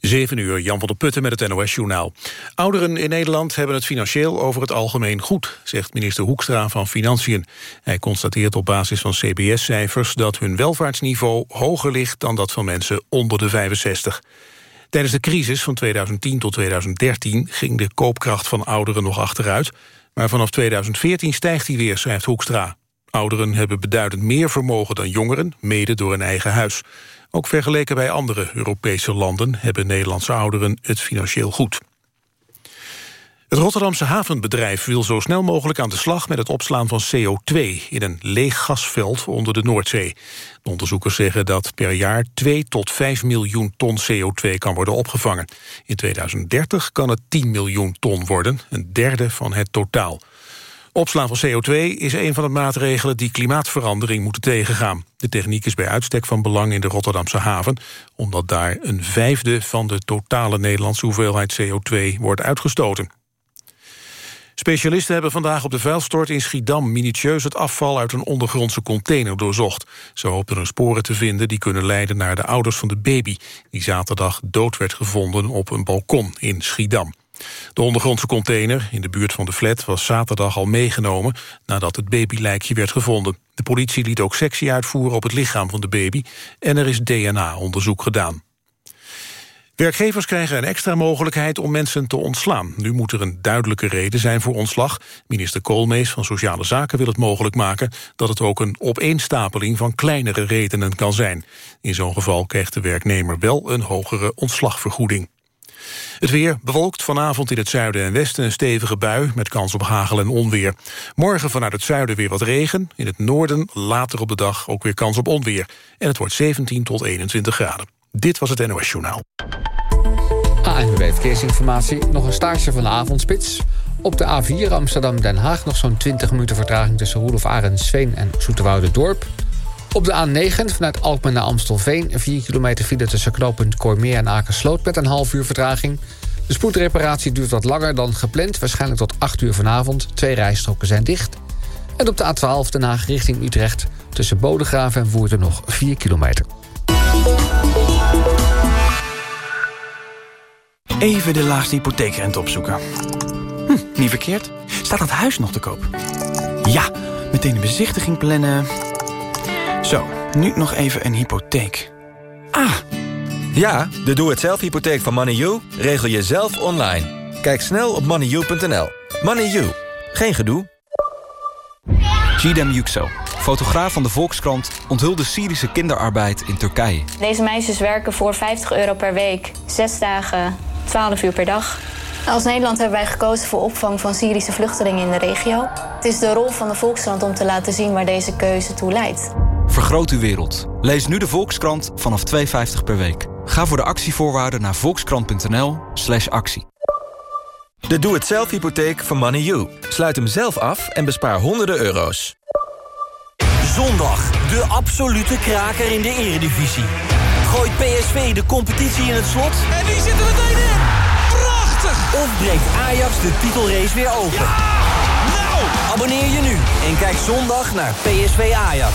7 uur, Jan van der Putten met het NOS-journaal. Ouderen in Nederland hebben het financieel over het algemeen goed... zegt minister Hoekstra van Financiën. Hij constateert op basis van CBS-cijfers... dat hun welvaartsniveau hoger ligt dan dat van mensen onder de 65. Tijdens de crisis van 2010 tot 2013 ging de koopkracht van ouderen nog achteruit... maar vanaf 2014 stijgt die weer, schrijft Hoekstra. Ouderen hebben beduidend meer vermogen dan jongeren, mede door een eigen huis. Ook vergeleken bij andere Europese landen hebben Nederlandse ouderen het financieel goed. Het Rotterdamse havenbedrijf wil zo snel mogelijk aan de slag met het opslaan van CO2 in een leeg gasveld onder de Noordzee. De onderzoekers zeggen dat per jaar 2 tot 5 miljoen ton CO2 kan worden opgevangen. In 2030 kan het 10 miljoen ton worden, een derde van het totaal. Opslaan van CO2 is een van de maatregelen die klimaatverandering moeten tegengaan. De techniek is bij uitstek van belang in de Rotterdamse haven... omdat daar een vijfde van de totale Nederlandse hoeveelheid CO2 wordt uitgestoten. Specialisten hebben vandaag op de vuilstort in Schiedam... minutieus het afval uit een ondergrondse container doorzocht. Ze hopen er sporen te vinden die kunnen leiden naar de ouders van de baby... die zaterdag dood werd gevonden op een balkon in Schiedam. De ondergrondse container in de buurt van de flat was zaterdag al meegenomen nadat het babylijkje werd gevonden. De politie liet ook sectie uitvoeren op het lichaam van de baby en er is DNA-onderzoek gedaan. Werkgevers krijgen een extra mogelijkheid om mensen te ontslaan. Nu moet er een duidelijke reden zijn voor ontslag. Minister Koolmees van Sociale Zaken wil het mogelijk maken... dat het ook een opeenstapeling van kleinere redenen kan zijn. In zo'n geval krijgt de werknemer wel een hogere ontslagvergoeding. Het weer bewolkt vanavond in het zuiden en westen een stevige bui... met kans op hagel en onweer. Morgen vanuit het zuiden weer wat regen. In het noorden later op de dag ook weer kans op onweer. En het wordt 17 tot 21 graden. Dit was het NOS Journaal. ANWB Verkeersinformatie. Nog een staartje van de avondspits. Op de A4 Amsterdam-Den Haag nog zo'n 20 minuten vertraging... tussen Roelof Arendsveen en Dorp. Op de A9 vanuit Alkmaar naar Amstelveen... 4 kilometer file tussen knooppunt Kormeer en Akersloot... met een half uur vertraging. De spoedreparatie duurt wat langer dan gepland. Waarschijnlijk tot 8 uur vanavond. Twee rijstroken zijn dicht. En op de A12 Den Haag richting Utrecht... tussen Bodegraven en Woerden nog 4 kilometer. Even de laagste hypotheekrente opzoeken. Hm, niet verkeerd. Staat dat huis nog te koop? Ja, meteen een bezichtiging plannen... Zo, nu nog even een hypotheek. Ah! Ja, de doe-het-zelf hypotheek van MoneyU regel je zelf online. Kijk snel op moneyu.nl. MoneyU, geen gedoe. Gidem Yüksel, fotograaf van de Volkskrant... onthulde Syrische kinderarbeid in Turkije. Deze meisjes werken voor 50 euro per week. Zes dagen, 12 uur per dag. Als Nederland hebben wij gekozen voor opvang van Syrische vluchtelingen in de regio. Het is de rol van de Volkskrant om te laten zien waar deze keuze toe leidt. Vergroot uw wereld. Lees nu de Volkskrant vanaf 2,50 per week. Ga voor de actievoorwaarden naar volkskrant.nl slash actie. De doe-het-zelf hypotheek van MoneyU. Sluit hem zelf af en bespaar honderden euro's. Zondag, de absolute kraker in de eredivisie. Gooit PSV de competitie in het slot? En die zitten meteen in! Prachtig! Of breekt Ajax de titelrace weer open? Nou! Abonneer je nu en kijk zondag naar PSV Ajax.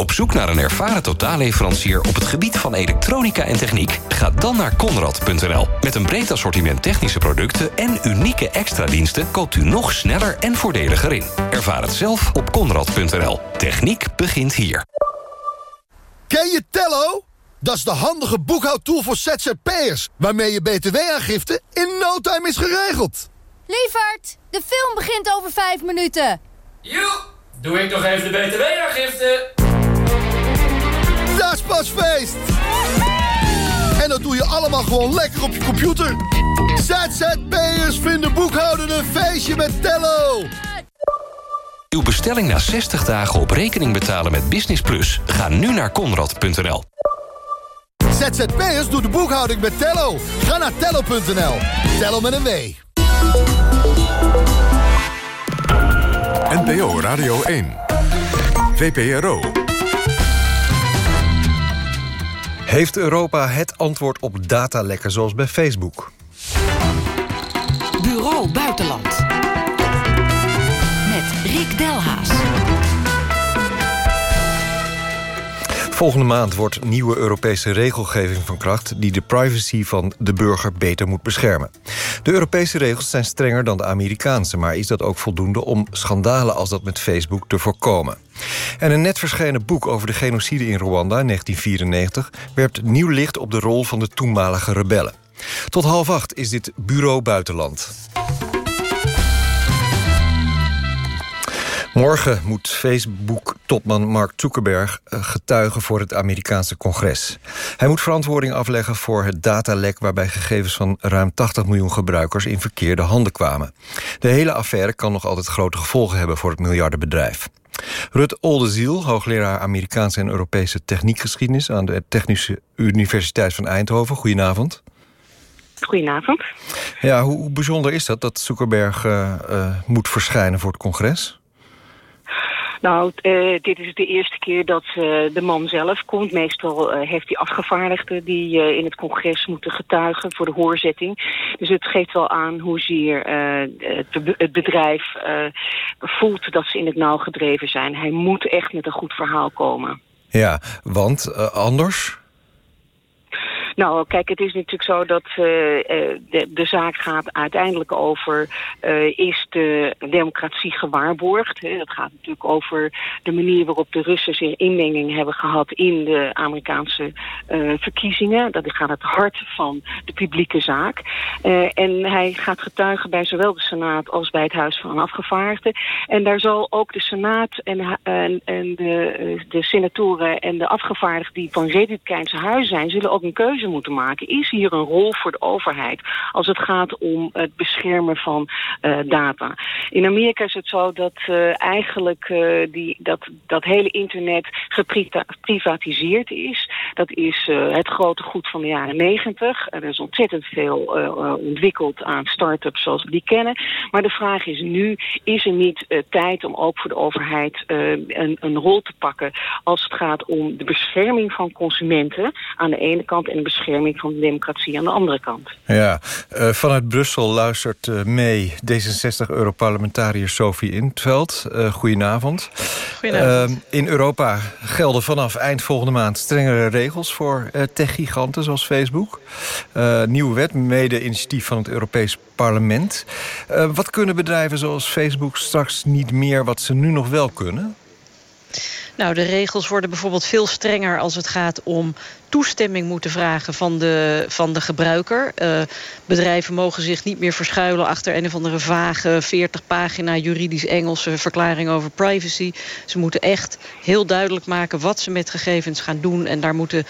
Op zoek naar een ervaren totaalleverancier op het gebied van elektronica en techniek? Ga dan naar Conrad.nl. Met een breed assortiment technische producten en unieke extra diensten koopt u nog sneller en voordeliger in. Ervaar het zelf op Conrad.nl. Techniek begint hier. Ken je Tello? Dat is de handige boekhoudtool voor ZZP'ers, waarmee je btw-aangifte in no time is geregeld. Lievert, de film begint over vijf minuten. Joe! Doe ik nog even de btw-aangifte? Dat is pas feest! En dat doe je allemaal gewoon lekker op je computer. ZZP'ers vinden boekhouden een feestje met Tello. Uw bestelling na 60 dagen op rekening betalen met Business Plus? Ga nu naar konrad.nl. ZZP'ers doet de boekhouding met Tello. Ga naar tello.nl. Tello met een W. NPO Radio 1. VPRO. Heeft Europa het antwoord op datalekken zoals bij Facebook? Bureau Buitenland. Met Rick Delhaas. Volgende maand wordt nieuwe Europese regelgeving van kracht... die de privacy van de burger beter moet beschermen. De Europese regels zijn strenger dan de Amerikaanse... maar is dat ook voldoende om schandalen als dat met Facebook te voorkomen? En een net verschenen boek over de genocide in Rwanda in 1994... werpt nieuw licht op de rol van de toenmalige rebellen. Tot half acht is dit Bureau Buitenland. Morgen moet Facebook-topman Mark Zuckerberg eh, getuigen voor het Amerikaanse congres. Hij moet verantwoording afleggen voor het datalek... waarbij gegevens van ruim 80 miljoen gebruikers in verkeerde handen kwamen. De hele affaire kan nog altijd grote gevolgen hebben voor het miljardenbedrijf. Rut Oldeziel, hoogleraar Amerikaanse en Europese techniekgeschiedenis... aan de Technische Universiteit van Eindhoven. Goedenavond. Goedenavond. Ja, hoe, hoe bijzonder is dat dat Zuckerberg uh, uh, moet verschijnen voor het congres? Nou, uh, dit is de eerste keer dat uh, de man zelf komt. Meestal uh, heeft hij afgevaardigden die in het congres moeten getuigen voor de hoorzetting. Dus het geeft wel aan hoezeer het, het bedrijf voelt dat ze in het nauw gedreven zijn. Hij moet echt met een goed verhaal komen. Ja, want anders... Nou, kijk, het is natuurlijk zo dat uh, de, de, zaak gaat uiteindelijk over... Uh, is de democratie gewaarborgd? Hè? Dat gaat natuurlijk over de manier waarop de Russen zich inmenging hebben gehad... in de Amerikaanse verkiezingen. Dat gaat het hart van de publieke zaak. en hij gaat getuigen bij zowel de Senaat als bij het Huis van Afgevaardigden. En daar zal ook de Senaat en, en, en de, de senatoren en de afgevaardigden... die van Republikeinse huis zijn, zullen ook een keuze moeten maken. Is hier een rol voor de overheid als het gaat om het beschermen van uh, data? In Amerika is het zo dat uh, eigenlijk uh, die, dat, dat hele internet geprivatiseerd is. Dat is het grote goed van de jaren negentig. Er is ontzettend veel ontwikkeld aan start-ups zoals we die kennen. Maar de vraag is nu, is er niet tijd om ook voor de overheid een, een rol te pakken als het gaat om de bescherming van consumenten aan de ene kant en de bescherming van de democratie aan de andere kant. Ja, uh, vanuit Brussel luistert uh, mee D66-europarlementariër Sophie Intveld. Uh, goedenavond. Goedenavond. in Europa gelden vanaf eind volgende maand strengere regels voor techgiganten zoals Facebook. nieuwe wet, mede-initiatief van het Europees Parlement. wat kunnen bedrijven zoals Facebook straks niet meer wat ze nu nog wel kunnen? Nou, de regels worden bijvoorbeeld veel strenger als het gaat om toestemming moeten vragen van de, van de gebruiker. Uh, bedrijven mogen zich niet meer verschuilen achter een of andere vage 40 pagina juridisch Engelse verklaring over privacy. Ze moeten echt heel duidelijk maken wat ze met gegevens gaan doen. En daar moeten uh,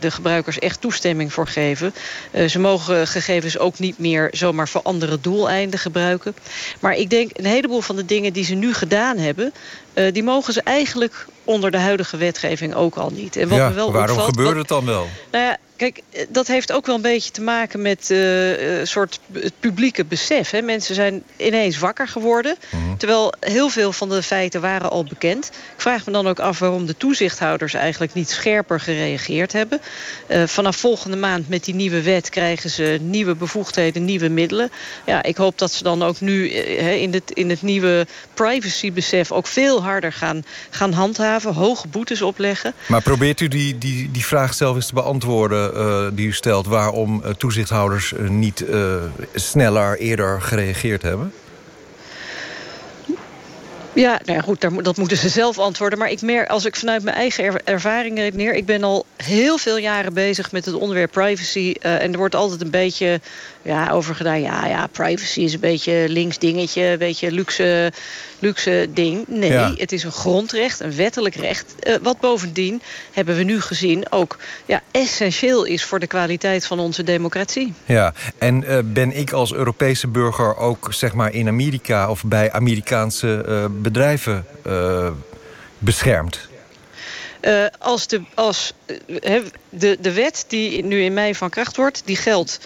de gebruikers echt toestemming voor geven. Uh, ze mogen gegevens ook niet meer zomaar voor andere doeleinden gebruiken. Maar ik denk een heleboel van de dingen die ze nu gedaan hebben... Die mogen ze eigenlijk onder de huidige wetgeving ook al niet. En wat ja, me wel waarom opvalt, gebeurt het dan wel? Nou ja, Kijk, dat heeft ook wel een beetje te maken met uh, een soort het publieke besef. Hè. Mensen zijn ineens wakker geworden. Mm -hmm. Terwijl heel veel van de feiten waren al bekend. Ik vraag me dan ook af waarom de toezichthouders eigenlijk niet scherper gereageerd hebben. Uh, vanaf volgende maand met die nieuwe wet krijgen ze nieuwe bevoegdheden, nieuwe middelen. Ja, ik hoop dat ze dan ook nu uh, in, het, in het nieuwe privacybesef ook veel harder gaan, gaan handhaven. Hoge boetes opleggen. Maar probeert u die, die, die vraag zelf eens te beantwoorden? Uh, die u stelt... waarom uh, toezichthouders uh, niet sneller, eerder gereageerd hebben? Ja, nou goed, daar, dat moeten ze zelf antwoorden. Maar ik merk, als ik vanuit mijn eigen er, ervaring redeneer... ik ben al heel veel jaren bezig met het onderwerp privacy... En er wordt altijd een beetje ja, over gedaan. Ja, ja, privacy is een beetje links dingetje, een beetje luxe, luxe ding. Nee, Ja. het is een grondrecht, een wettelijk recht. Uh, wat bovendien, hebben we nu gezien, ook ja, essentieel is... voor de kwaliteit van onze democratie. Ja, en eh, ben ik als Europese burger ook zeg maar in Amerika... of bij Amerikaanse eh, bedrijven eh, beschermd? Uh, als de, als, uh, de, de wet die nu in mei van kracht wordt, die geldt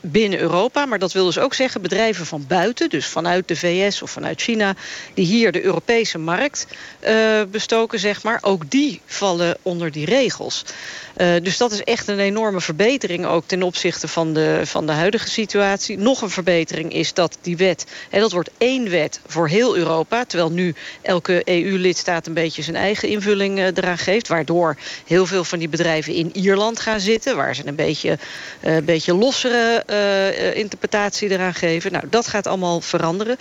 binnen Europa. Maar dat wil dus ook zeggen bedrijven van buiten, dus vanuit de VS of vanuit China... die hier de Europese markt uh, bestoken, zeg maar, ook die vallen onder die regels. Uh, dus dat is echt een enorme verbetering ook ten opzichte van de, van de huidige situatie. Nog een verbetering is dat die wet, hè, dat wordt één wet voor heel Europa... terwijl nu elke EU-lidstaat een beetje zijn eigen invulling uh, eraan geeft... waardoor heel veel van die bedrijven in Ierland gaan zitten... waar ze een beetje, uh, een beetje lossere interpretatie eraan geven. Nou, dat gaat allemaal veranderen.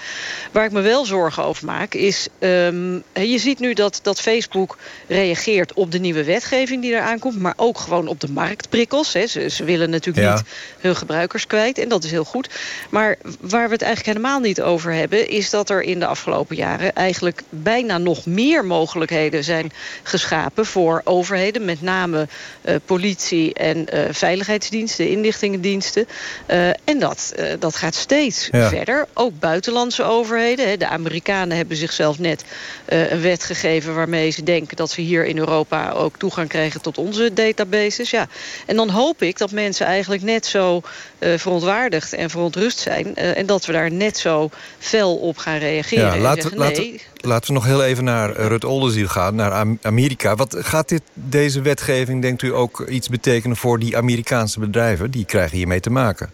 Waar ik me wel zorgen over maak is... Um, je ziet nu dat, dat Facebook reageert op de nieuwe wetgeving die eraan komt... maar ook gewoon op de marktprikkels. Hè. Ze, ze willen natuurlijk Ja. niet hun gebruikers kwijt en dat is heel goed. Maar waar we het eigenlijk helemaal niet over hebben... is dat er in de afgelopen jaren eigenlijk bijna nog meer mogelijkheden zijn geschapen... voor overheden, met name eh, politie en eh, veiligheidsdiensten, inlichtingendiensten... Uh, en dat, dat gaat steeds Ja. verder. Ook buitenlandse overheden. Hè. De Amerikanen hebben zichzelf net een wet gegeven... waarmee ze denken dat ze hier in Europa ook toegang krijgen tot onze databases. Ja. En dan hoop ik dat mensen eigenlijk net zo uh, verontwaardigd en verontrust zijn... Uh, en dat we daar net zo fel op gaan reageren. Ja, laten, zeggen, laten, nee, laten we nog heel even naar eh, Rut Oldenziel gaan, naar Am- Amerika. Wat gaat dit, deze wetgeving, denkt u, ook iets betekenen voor die Amerikaanse bedrijven? Die krijgen hiermee te maken.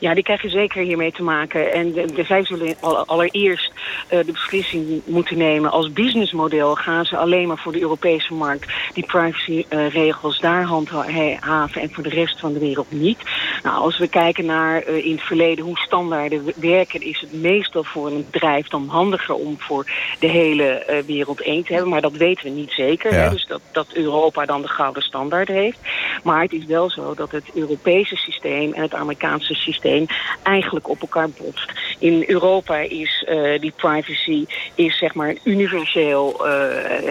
Ja, die krijgen zeker hiermee te maken. En de, de, zij zullen al- allereerst uh, de beslissing moeten nemen. Als businessmodel gaan ze alleen maar voor de Europese markt die privacyregels daar handhaven en voor de rest van de wereld niet. Nou, als we kijken naar uh, in het verleden hoe standaarden werken, is het meestal voor een bedrijf dan handiger om voor de hele uh, wereld één te hebben. Maar dat weten we niet zeker. Ja. Hè? Dus dat, dat Europa dan de gouden standaard heeft. Maar het is wel zo dat het Europese systeem en het Amerikaanse systeem eigenlijk op elkaar botst. In Europa is uh, die privacy is zeg maar een universeel, uh,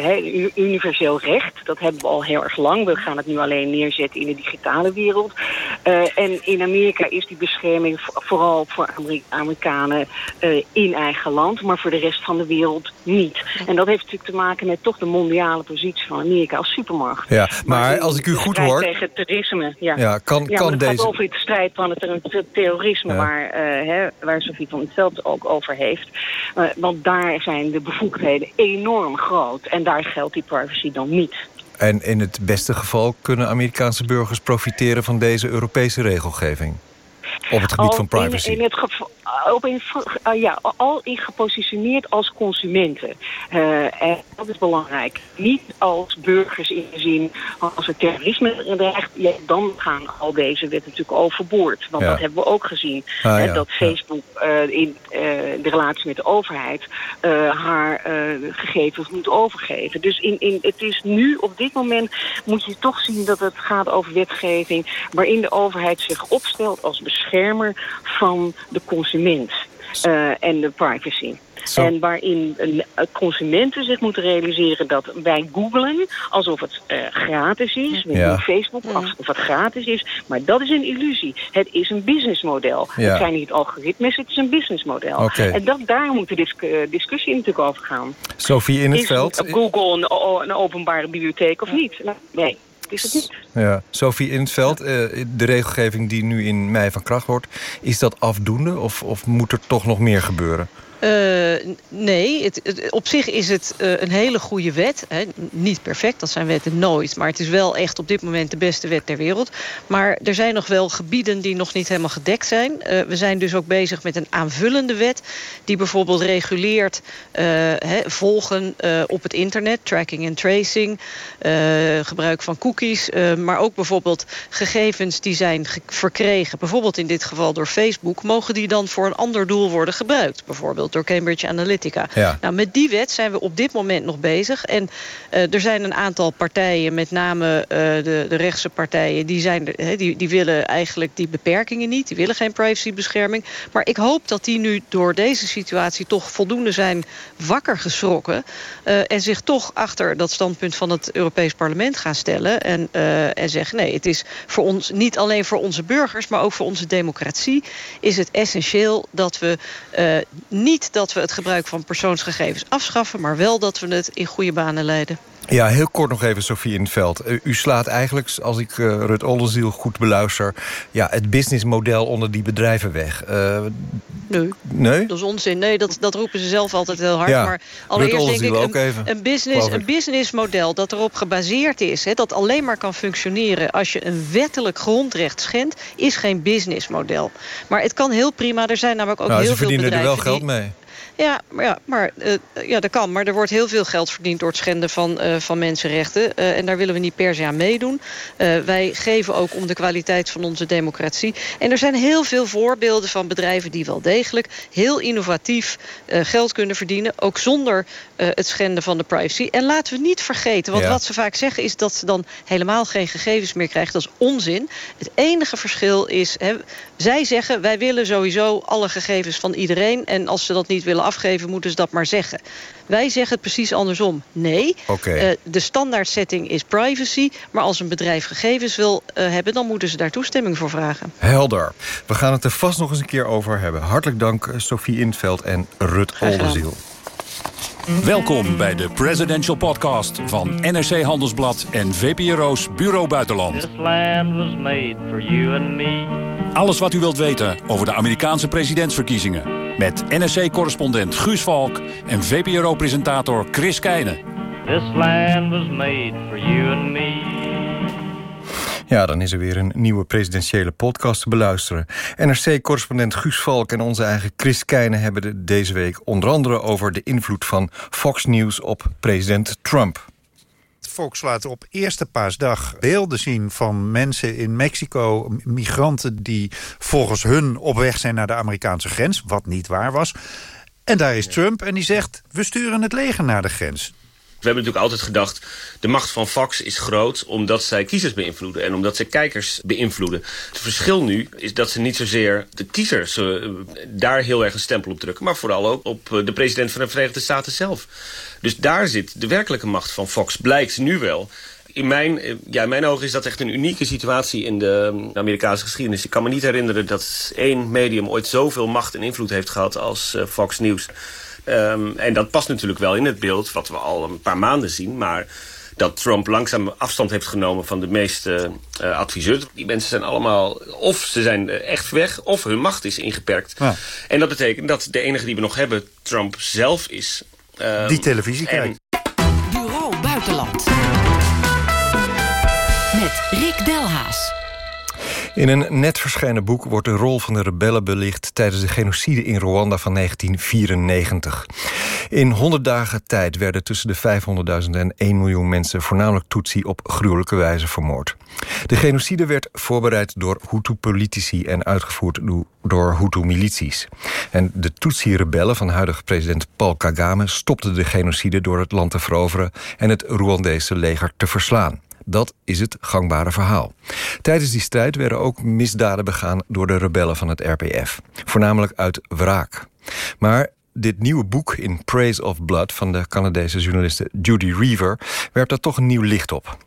he, universeel recht. Dat hebben we al heel erg lang. We gaan het nu alleen neerzetten in de digitale wereld. Uh, en in Amerika is die bescherming vooral voor Ameri Amerikanen in eigen land, maar voor de rest van de wereld niet. En dat heeft natuurlijk te maken met toch de mondiale positie van Amerika als supermarkt. Ja, maar, maar als ik u goed hoor... tegen terrorisme, ja. Ja, kan, ja, kan deze... gaat over de strijd van het terrorisme, Ja. waar, uh, hè, waar Sofie van het Veld ook over heeft. Uh, want daar zijn de bevoegdheden enorm groot. En daar geldt die privacy dan niet. En in het beste geval kunnen Amerikaanse burgers profiteren van deze Europese regelgeving? Op het gebied al van privacy. In, in het geval, in, uh, ja, al in gepositioneerd als consumenten. Uh, en dat is belangrijk. Niet als burgers in de zin, als er terrorisme dreigt, ja, dan gaan al deze wetten natuurlijk overboord. Want Ja. dat hebben we ook gezien. Ah, hè, ja, dat. Facebook in de relatie met de overheid haar gegevens moet overgeven. Dus in, in, het is nu, op dit moment, moet je toch zien dat het gaat over wetgeving waarin de overheid zich opstelt als beschermer van de consument uh, en de privacy. Zo. En waarin uh, consumenten zich moeten realiseren dat wij googlen alsof het uh, gratis is. We Ja. doen Facebook alsof het gratis is. Maar dat is een illusie. Het is een businessmodel. Ja. Het zijn niet algoritmes, het is een businessmodel. En dat, daar moet de dis discussie natuurlijk over gaan. Sophie in het is veld. Google een, een openbare bibliotheek of niet? Nou, nee, is het niet. Ja. Sophie in het veld, eh, de regelgeving die nu in mei van kracht wordt... is dat afdoende of, of moet er toch nog meer gebeuren? Uh, nee, het, op zich is het uh, een hele goede wet. Hè. Niet perfect, dat zijn wetten nooit. Maar het is wel echt op dit moment de beste wet ter wereld. Maar er zijn nog wel gebieden die nog niet helemaal gedekt zijn. Uh, we zijn dus ook bezig met een aanvullende wet... die bijvoorbeeld reguleert hè, volgen op het internet... tracking en tracing, gebruik van cookies... maar ook bijvoorbeeld gegevens die zijn verkregen... bijvoorbeeld in dit geval door Facebook... mogen die dan voor een ander doel worden gebruikt. Bijvoorbeeld door Cambridge Analytica. Ja. Nou, met die wet zijn we op dit moment nog bezig. En uh, er zijn een aantal partijen, met name uh, de, de rechtse partijen... Die, zijn, he, die, die willen eigenlijk die beperkingen niet. Die willen geen privacybescherming. Maar ik hoop dat die nu door deze situatie toch voldoende zijn wakker geschrokken... Uh, en zich toch achter dat standpunt van het Europees Parlement gaan stellen... en, en zeggen, nee, het is voor ons niet alleen voor onze burgers... maar ook voor onze democratie is het essentieel dat we niet dat we het gebruik van persoonsgegevens afschaffen... maar wel dat we het in goede banen leiden. Ja, heel kort nog even, Sofie in het veld. U slaat eigenlijk, als ik uh, Rut Oldenziel goed beluister... Ja, het businessmodel onder die bedrijven weg. Uh, nee. nee, dat is onzin. Nee, dat, dat roepen ze zelf altijd heel hard. Ja, maar allereerst denk ik, een, even, een, business, een businessmodel dat erop gebaseerd is... Hè, dat alleen maar kan functioneren als je een wettelijk grondrecht schendt... is geen businessmodel. Maar het kan heel prima. Er zijn namelijk ook nou, heel veel bedrijven... er wel geld mee. Ja, maar, ja, maar uh, ja, dat kan. Maar er wordt heel veel geld verdiend door het schenden van, uh, van mensenrechten. Uh, en daar willen we niet per se aan meedoen. wij geven ook om de kwaliteit van onze democratie. En er zijn heel veel voorbeelden van bedrijven die wel degelijk... heel innovatief geld kunnen verdienen. Ook zonder het schenden van de privacy. En laten we niet vergeten, want ja. wat ze vaak zeggen... is dat ze dan helemaal geen gegevens meer krijgen. Dat is onzin. Het enige verschil is... Hè, zij zeggen, wij willen sowieso alle gegevens van iedereen. En als ze dat niet willen afgeven, moeten ze dat maar zeggen. Wij zeggen het precies andersom. Nee, okay. uh, de standaardsetting is privacy. Maar als een bedrijf gegevens wil uh, hebben... dan moeten ze daar toestemming voor vragen. Helder. We gaan het er vast nog eens een keer over hebben. Hartelijk dank Sofie Intveld en Rut Oldenziel. Welkom bij de Presidential Podcast van NRC Handelsblad en VPRO's Bureau Buitenland. Alles wat u wilt weten over de Amerikaanse presidentsverkiezingen. Met NRC-correspondent Guus Valk en VPRO-presentator Chris Keijnen. This land was made for you and me. Ja, dan is er weer een nieuwe presidentiële podcast te beluisteren. NRC-correspondent Guus Valk en onze eigen Chris Keijnen... hebben het deze week onder andere over de invloed van Fox News op president Trump. Fox laat op eerste paasdag beelden zien van mensen in Mexico... migranten die volgens hun op weg zijn naar de Amerikaanse grens... wat niet waar was. En daar is Trump en die zegt, we sturen het leger naar de grens. We hebben natuurlijk altijd gedacht... de macht van Fox is groot omdat zij kiezers beïnvloeden... en omdat zij kijkers beïnvloeden. Het verschil nu is dat ze niet zozeer de kiezers... Uh, daar heel erg een stempel op drukken... maar vooral ook op de president van de Verenigde Staten zelf. Dus daar zit de werkelijke macht van Fox, blijkt nu wel in mijn, ja, in mijn ogen is dat echt een unieke situatie in de Amerikaanse geschiedenis. Ik kan me niet herinneren dat één medium ooit zoveel macht en invloed heeft gehad als Fox News. Um, en dat past natuurlijk wel in het beeld wat we al een paar maanden zien. Maar dat Trump langzaam afstand heeft genomen van de meeste uh, adviseurs. Die mensen zijn allemaal, of ze zijn echt weg, of hun macht is ingeperkt. Ja. En dat betekent dat de enige die we nog hebben Trump zelf is. Um, die televisie kijkt. Bureau Buitenland. Met Rick Delhaas. In een net verschenen boek wordt de rol van de rebellen belicht... tijdens de genocide in Rwanda van 1994. In 100 dagen tijd werden tussen de 500.000 en 1 miljoen mensen... voornamelijk Tutsi op gruwelijke wijze vermoord. De genocide werd voorbereid door Hutu-politici... en uitgevoerd door Hutu-milities. En de Tutsi-rebellen van huidige president Paul Kagame... stopten de genocide door het land te veroveren... en het Rwandese leger te verslaan. Dat is het gangbare verhaal. Tijdens die strijd werden ook misdaden begaan door de rebellen van het RPF. Voornamelijk uit wraak. Maar dit nieuwe boek in Praise of Blood... van de Canadese journaliste Judy Reaver... werpt daar toch een nieuw licht op.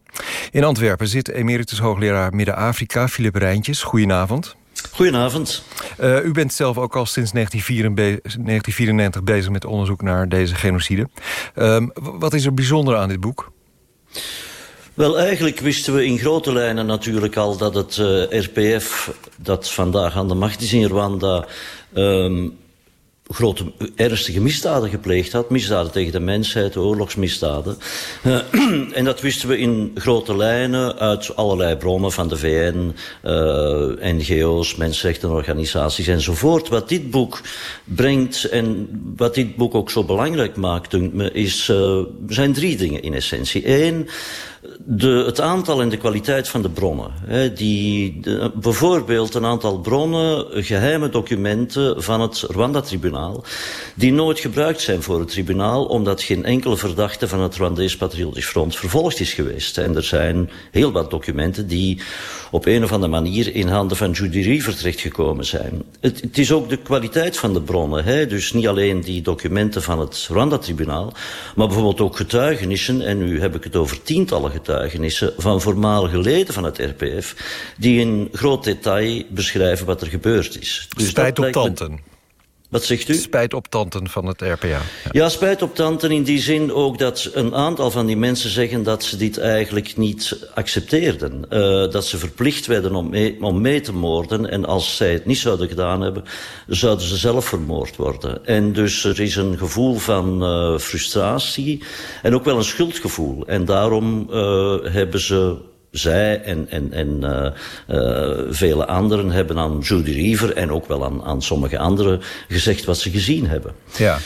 In Antwerpen zit emeritus hoogleraar Midden-Afrika... Philip Rijntjes. Goedenavond. Goedenavond. Uh, u bent zelf ook al sinds 1994 bezig met onderzoek naar deze genocide. Uh, wat is er bijzonder aan dit boek? Wel, eigenlijk wisten we in grote lijnen natuurlijk al dat het uh, RPF... dat vandaag aan de macht is in Rwanda... Um, grote, ernstige misdaden gepleegd had. Misdaden tegen de mensheid, oorlogsmisdaden. Uh, en dat wisten we in grote lijnen uit allerlei bronnen van de VN, uh, NGO's, mensenrechtenorganisaties enzovoort. Wat dit boek brengt en wat dit boek ook zo belangrijk maakt, me, is, zijn drie dingen in essentie. Eén, de, het aantal en de kwaliteit van de bronnen. Hè, die, bijvoorbeeld een aantal bronnen, geheime documenten van het Rwanda-tribunaal... die nooit gebruikt zijn voor het tribunaal... omdat geen enkele verdachte van het Rwandees Patriotisch Front vervolgd is geweest. En er zijn heel wat documenten die op een of andere manier... in handen van Judy Riever terechtgekomen zijn. Het, het is ook de kwaliteit van de bronnen. Hè, dus niet alleen die documenten van het Rwanda-tribunaal... maar bijvoorbeeld ook getuigenissen, en nu heb ik het over tientallen getuigenissen van voormalige leden van het RPF... die in groot detail beschrijven wat er gebeurd is. Dus Spijt op tanten. Wat zegt u? Spijt op tanten van het RPA. Ja. ja, spijt op tanten in die zin ook dat een aantal van die mensen zeggen... dat ze dit eigenlijk niet accepteerden. Uh, dat ze verplicht werden om mee, om mee te moorden. En als zij het niet zouden gedaan hebben... zouden ze zelf vermoord worden. En dus er is een gevoel van uh, frustratie en ook wel een schuldgevoel. En daarom uh, hebben ze zij en, en, en uh, uh, vele anderen hebben aan Judy Riever... en ook wel aan, aan sommige anderen gezegd wat ze gezien hebben. Ja.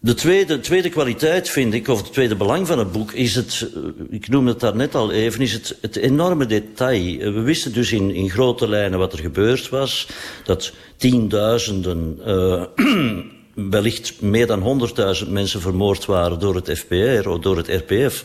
De tweede, tweede kwaliteit, vind ik, of het tweede belang van het boek... is het, ik noemde het daar net al even, is het, het enorme detail. We wisten dus in, in grote lijnen wat er gebeurd was. Dat tienduizenden... Uh, wellicht meer dan 100.000 mensen vermoord waren door het FPR of door het RPF.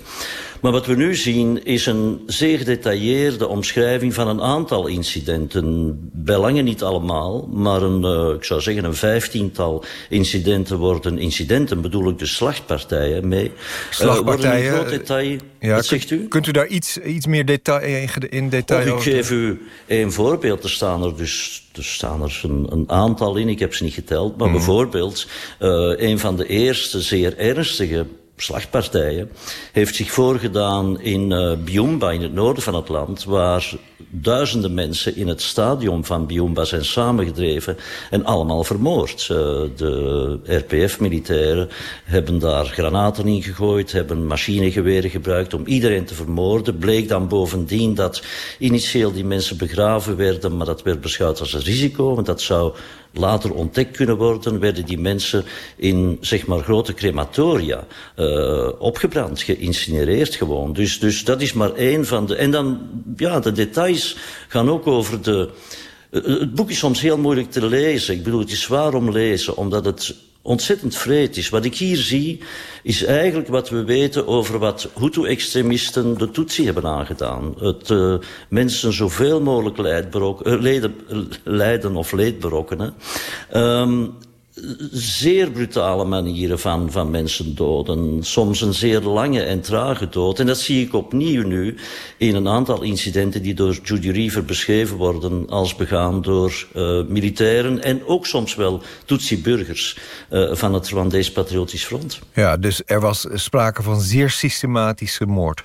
Maar wat we nu zien is een zeer gedetailleerde omschrijving van een aantal incidenten. Bij lange niet allemaal, maar een, uh, ik zou zeggen een vijftiental incidenten worden... incidenten bedoel ik de slachtpartijen mee. Slachtpartijen? Uh, in groot detail. Ja, wat zegt u? Kunt u daar iets, iets meer detail, in detail of over? Ik geef u een voorbeeld. Er staan er dus er staan er een, een, aantal in, ik heb ze niet geteld. Maar mm. bijvoorbeeld, uh, een van de eerste zeer ernstige slachtpartijen heeft zich voorgedaan in uh, Biumba, in het noorden van het land... waar duizenden mensen in het stadion van Biumba zijn samengedreven... en allemaal vermoord. Uh, de RPF-militairen hebben daar granaten in gegooid... hebben machinegeweren gebruikt om iedereen te vermoorden. Bleek dan bovendien dat initieel die mensen begraven werden... maar dat werd beschouwd als een risico, want dat zou later ontdekt kunnen worden... werden die mensen in zeg maar, grote crematoria uh, opgebrand, geïncinereerd gewoon. Dus, dus dat is maar één van de... En dan, ja, de details gaan ook over de... Het boek is soms heel moeilijk te lezen. Ik bedoel, het is zwaar om lezen, omdat het ontzettend vreed is. Wat ik hier zie, is eigenlijk wat we weten over wat Hutu-extremisten de Tutsi hebben aangedaan. Het uh, mensen zoveel mogelijk leid uh, leden, lijden of leed berokkenen. Um, zeer brutale manieren van, van mensen doden. Soms een zeer lange en trage dood. En dat zie ik opnieuw nu in een aantal incidenten die door Judy Riever beschreven worden als begaan door uh, militairen en ook soms wel Tutsi-burgers uh, van het Rwandees Patriotisch Front. Ja, dus er was sprake van zeer systematische moord.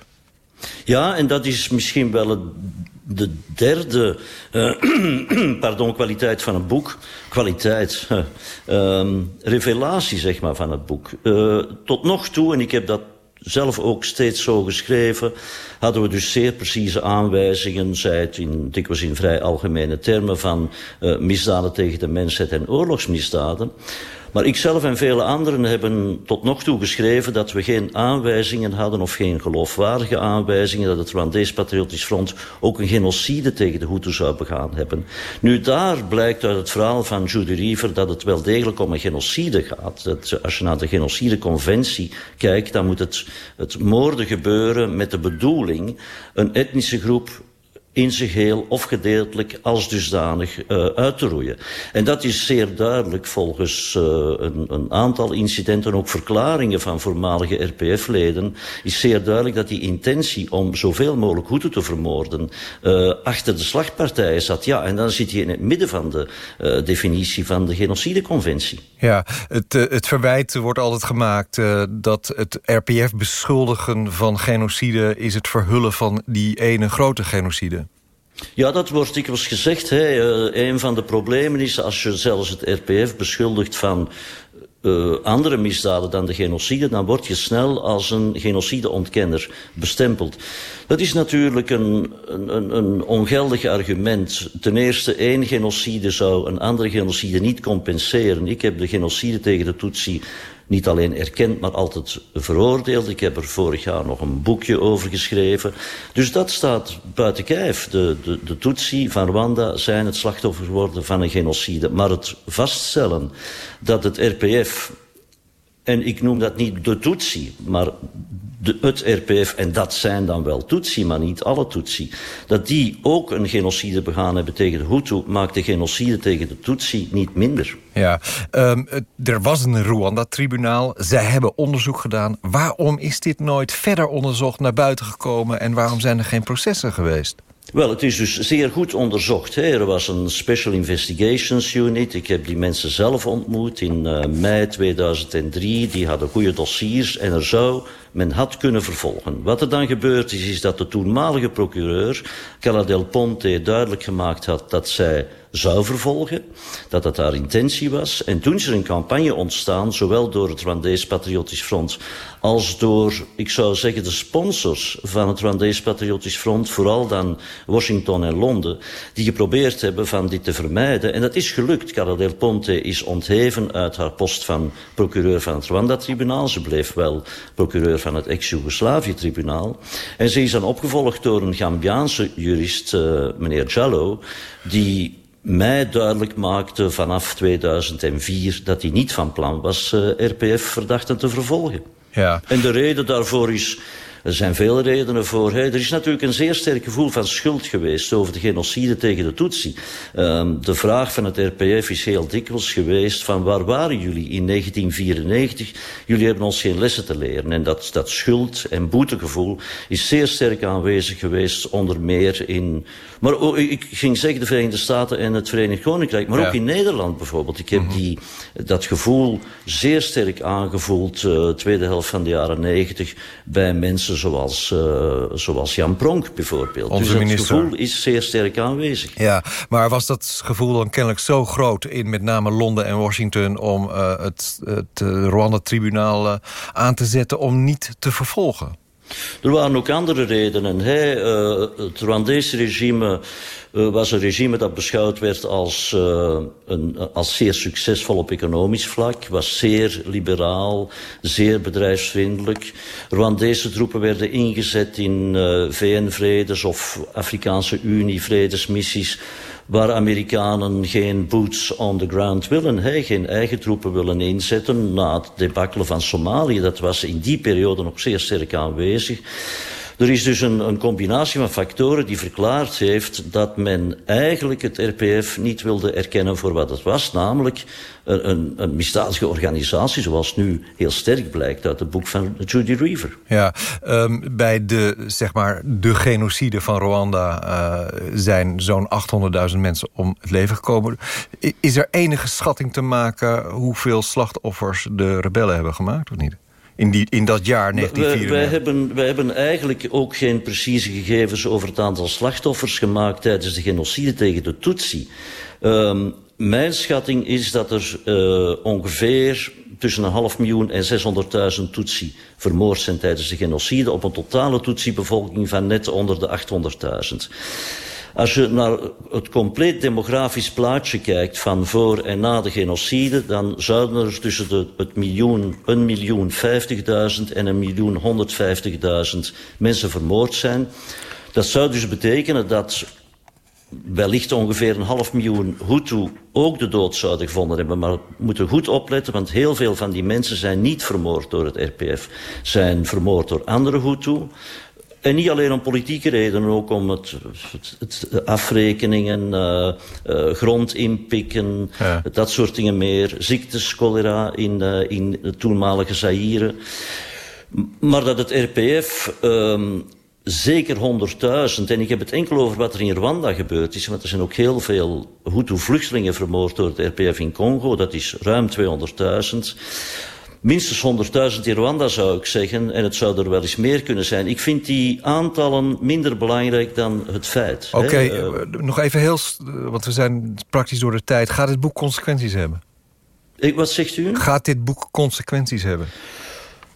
Ja, en dat is misschien wel het de derde uh, pardon, kwaliteit van het boek... kwaliteit, uh, revelatie zeg maar, van het boek. Uh, tot nog toe, en ik heb dat zelf ook steeds zo geschreven... hadden we dus zeer precieze aanwijzingen... zij het in, dikwijls in vrij algemene termen... van misdaden tegen de mensheid en oorlogsmisdaden... Maar ik zelf en vele anderen hebben tot nog toe geschreven... dat we geen aanwijzingen hadden of geen geloofwaardige aanwijzingen... dat het Rwandees Patriotisch Front ook een genocide tegen de Hutu zou begaan hebben. Nu, daar blijkt uit het verhaal van Judy Riever... dat het wel degelijk om een genocide gaat. Dat, als je naar de genocideconventie kijkt... dan moet het, het moorden gebeuren met de bedoeling... een etnische groep in zijn geheel of gedeeltelijk als dusdanig uh, uit te roeien. En dat is zeer duidelijk volgens uh, een, een, aantal incidenten, ook verklaringen van voormalige RPF-leden, is zeer duidelijk dat die intentie om zoveel mogelijk Hutu te vermoorden uh, achter de slagpartijen zat. Ja, en dan zit je in het midden van de definitie van de genocideconventie. Ja, het, het verwijt wordt altijd gemaakt dat het RPF beschuldigen van genocide is het verhullen van die ene grote genocide. Ja, dat wordt dikwijls gezegd. Hè. Uh, een van de problemen is als je zelfs het RPF beschuldigt van uh, andere misdaden dan de genocide... dan word je snel als een genocideontkenner bestempeld. Dat is natuurlijk een, een, een ongeldig argument. Ten eerste, één genocide zou een andere genocide niet compenseren. Ik heb de genocide tegen de Tutsi niet alleen erkend, maar altijd veroordeeld. Ik heb er vorig jaar nog een boekje over geschreven. Dus dat staat buiten kijf. De, de, de Tutsi van Rwanda zijn het slachtoffer geworden van een genocide. Maar het vaststellen dat het RPF en ik noem dat niet de Tutsi, maar de, het RPF, en dat zijn dan wel Tutsi, maar niet alle Tutsi... dat die ook een genocide begaan hebben tegen de Hutu... maakt de genocide tegen de Tutsi niet minder. Ja, um, er was een Rwanda-tribunaal. Zij hebben onderzoek gedaan. Waarom is dit nooit verder onderzocht naar buiten gekomen... en waarom zijn er geen processen geweest? Wel, het is dus zeer goed onderzocht. Er was een Special Investigations Unit. Ik heb die mensen zelf ontmoet in uh, mei 2003. Die hadden goede dossiers en er zou men had kunnen vervolgen. Wat er dan gebeurd is, is dat de toenmalige procureur... Cala del Ponte duidelijk gemaakt had dat zij zou vervolgen. Dat dat haar intentie was. En toen is er een campagne ontstaan, zowel door het Rwandees Patriotisch Front... als door, ik zou zeggen, de sponsors van het Rwandees Patriotisch Front... vooral dan Washington en Londen, die geprobeerd hebben van dit te vermijden. En dat is gelukt. Cara del Ponte is ontheven uit haar post van procureur van het Rwanda-tribunaal. Ze bleef wel procureur van het ex-Jugoslavië-tribunaal. En ze is dan opgevolgd door een Gambiaanse jurist, uh, meneer Jallo... die mij duidelijk maakte vanaf 2004 dat hij niet van plan was uh, RPF-verdachten te vervolgen. Ja. En de reden daarvoor is er zijn veel redenen voor. Hè. Er is natuurlijk een zeer sterk gevoel van schuld geweest over de genocide tegen de Tutsi. Um, de vraag van het RPF is heel dikwijls geweest van waar waren jullie in 1994? Jullie hebben ons geen lessen te leren. En dat, dat schuld- en boetegevoel is zeer sterk aanwezig geweest, onder meer in... Maar oh, ik ging zeggen de Verenigde Staten en het Verenigd Koninkrijk, maar ja. ook in Nederland bijvoorbeeld. Ik heb mm -hmm. die, dat gevoel zeer sterk aangevoeld, uh, tweede helft van de jaren negentig, bij mensen zoals, uh, zoals Jan Pronk bijvoorbeeld. Onze dus het minister. gevoel is zeer sterk aanwezig. Ja, maar was dat gevoel dan kennelijk zo groot... in met name Londen en Washington... om uh, het, het Rwanda-tribunaal aan te zetten om niet te vervolgen? Er waren ook andere redenen. Hè. Uh, het Rwandese regime uh, was een regime dat beschouwd werd als, uh, een, als zeer succesvol op economisch vlak. Was zeer liberaal, zeer bedrijfsvriendelijk. Rwandese troepen werden ingezet in VN-vredes of Afrikaanse Unie-vredesmissies waar Amerikanen geen boots on the ground willen. Hè, geen eigen troepen willen inzetten na het debakkelen van Somalië. Dat was in die periode nog zeer sterk aanwezig. Er is dus een, een, combinatie van factoren die verklaard heeft dat men eigenlijk het RPF niet wilde erkennen voor wat het was. Namelijk een, een, misdadige organisatie zoals nu heel sterk blijkt uit het boek van Judy Reaver. Ja, um, bij de, zeg maar, de genocide van Rwanda uh, zijn zo'n 800.000 mensen om het leven gekomen. Is er enige schatting te maken hoeveel slachtoffers de rebellen hebben gemaakt of niet? In, die, in dat jaar 1994? Wij, wij, hebben, wij hebben eigenlijk ook geen precieze gegevens over het aantal slachtoffers gemaakt tijdens de genocide tegen de Tutsi. Um, mijn schatting is dat er uh, ongeveer tussen een half miljoen en 600.000 Tutsi vermoord zijn tijdens de genocide op een totale Tutsi-bevolking van net onder de 800.000. Als je naar het compleet demografisch plaatje kijkt van voor en na de genocide, dan zouden er tussen de, het miljoen, een miljoen vijftigduizend en een miljoen honderdvijftigduizend mensen vermoord zijn. Dat zou dus betekenen dat wellicht ongeveer een half miljoen Hutu ook de dood zouden gevonden hebben. Maar we moeten goed opletten, want heel veel van die mensen zijn niet vermoord door het RPF. Zijn vermoord door andere Hutu. En niet alleen om politieke redenen, ook om het, het, het afrekeningen, uh, uh, grond inpikken, ja. dat soort dingen meer. Ziektes, cholera in, uh, in het toenmalige Zaire. Maar dat het RPF um, zeker 100.000, en ik heb het enkel over wat er in Rwanda gebeurd is, want er zijn ook heel veel Hutu-vluchtelingen vermoord door het RPF in Congo, dat is ruim 200.000 minstens 100.000 in Rwanda zou ik zeggen. En het zou er wel eens meer kunnen zijn. Ik vind die aantallen minder belangrijk dan het feit. Oké, okay, uh, nog even heel... Want we zijn praktisch door de tijd. Gaat dit boek consequenties hebben? Ik, wat zegt u? Gaat dit boek consequenties hebben?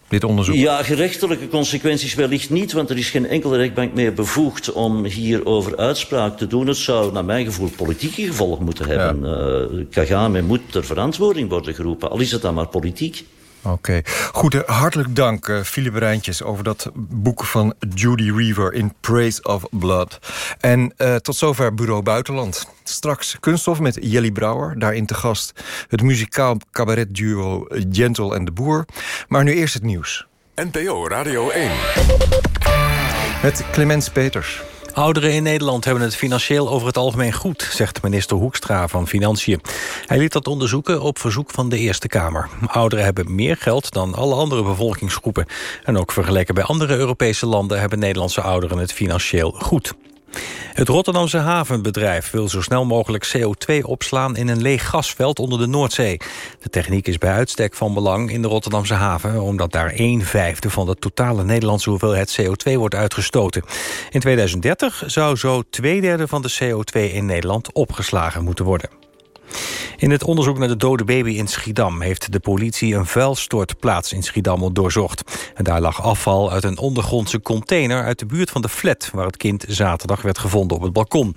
Dit onderzoek? Ja, gerechtelijke consequenties wellicht niet, want er is geen enkele rechtbank meer bevoegd om hierover uitspraak te doen. Het zou naar mijn gevoel politieke gevolgen moeten hebben. Ja. Uh, Kagame moet ter verantwoording worden geroepen, al is het dan maar politiek. Oké. Goed, eh, hartelijk dank, uh, Philip Rijntjes... over dat boek van Judy Reaver in Praise of Blood. En uh, tot zover Bureau Buitenland. Straks kunststof met Jelly Brouwer. Daarin te gast het muzikaal cabaretduo Gentle en de Boer. Maar nu eerst het nieuws. NPO Radio 1. Met Clemens Peters. Ouderen in Nederland hebben het financieel over het algemeen goed... zegt minister Hoekstra van Financiën. Hij liet dat onderzoeken op verzoek van de Eerste Kamer. Ouderen hebben meer geld dan alle andere bevolkingsgroepen. En ook vergeleken bij andere Europese landen... hebben Nederlandse ouderen het financieel goed. Het Rotterdamse havenbedrijf wil zo snel mogelijk CO2 opslaan in een leeg gasveld onder de Noordzee. De techniek is bij uitstek van belang in de Rotterdamse haven, omdat daar een vijfde van de totale Nederlandse hoeveelheid CO2 wordt uitgestoten. In 2030 zou zo twee derde van de CO2 in Nederland opgeslagen moeten worden. In het onderzoek naar de dode baby in Schiedam... heeft de politie een vuilstortplaats in Schiedam doorzocht. En daar lag afval uit een ondergrondse container... uit de buurt van de flat waar het kind zaterdag werd gevonden op het balkon.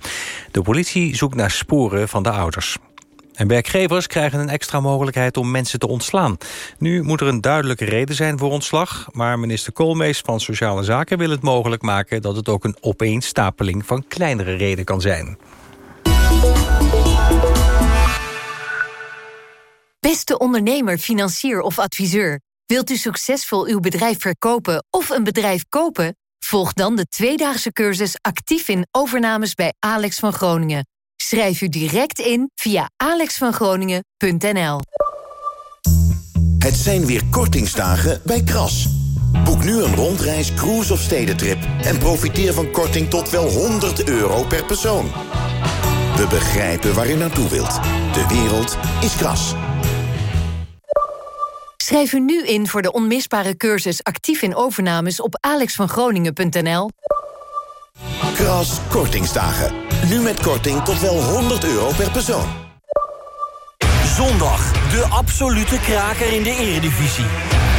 De politie zoekt naar sporen van de ouders. En werkgevers krijgen een extra mogelijkheid om mensen te ontslaan. Nu moet er een duidelijke reden zijn voor ontslag... maar minister Koolmees van Sociale Zaken wil het mogelijk maken... dat het ook een opeenstapeling van kleinere reden kan zijn. Beste ondernemer, financier of adviseur. Wilt u succesvol uw bedrijf verkopen of een bedrijf kopen? Volg dan de tweedaagse cursus actief in overnames bij Alex van Groningen. Schrijf u direct in via alexvangroningen.nl. Het zijn weer kortingsdagen bij Kras. Boek nu een rondreis, cruise of stedentrip... en profiteer van korting tot wel 100 euro per persoon. We begrijpen waar u naartoe wilt. De wereld is Kras. Schrijf u nu in voor de onmisbare cursus actief in overnames op alexvangroningen.nl. Kras Kortingsdagen. Nu met korting tot wel 100 euro per persoon. Zondag, de absolute kraker in de eredivisie.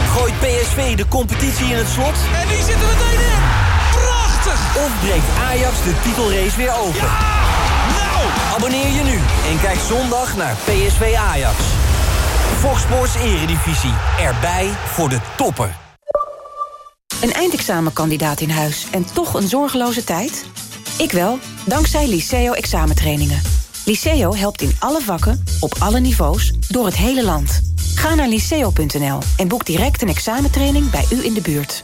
Gooit PSV de competitie in het slot? En die zitten meteen in. Prachtig! Of breekt Ajax de titelrace weer open? Nou! Abonneer je nu en kijk zondag naar PSV Ajax. Fox Eredivisie. Erbij voor de toppen. Een eindexamenkandidaat in huis en toch een zorgeloze tijd? Ik wel, dankzij Liceo examentrainingen. Liceo helpt in alle vakken, op alle niveaus, door het hele land. Ga naar liceo.nl en boek direct een examentraining bij u in de buurt.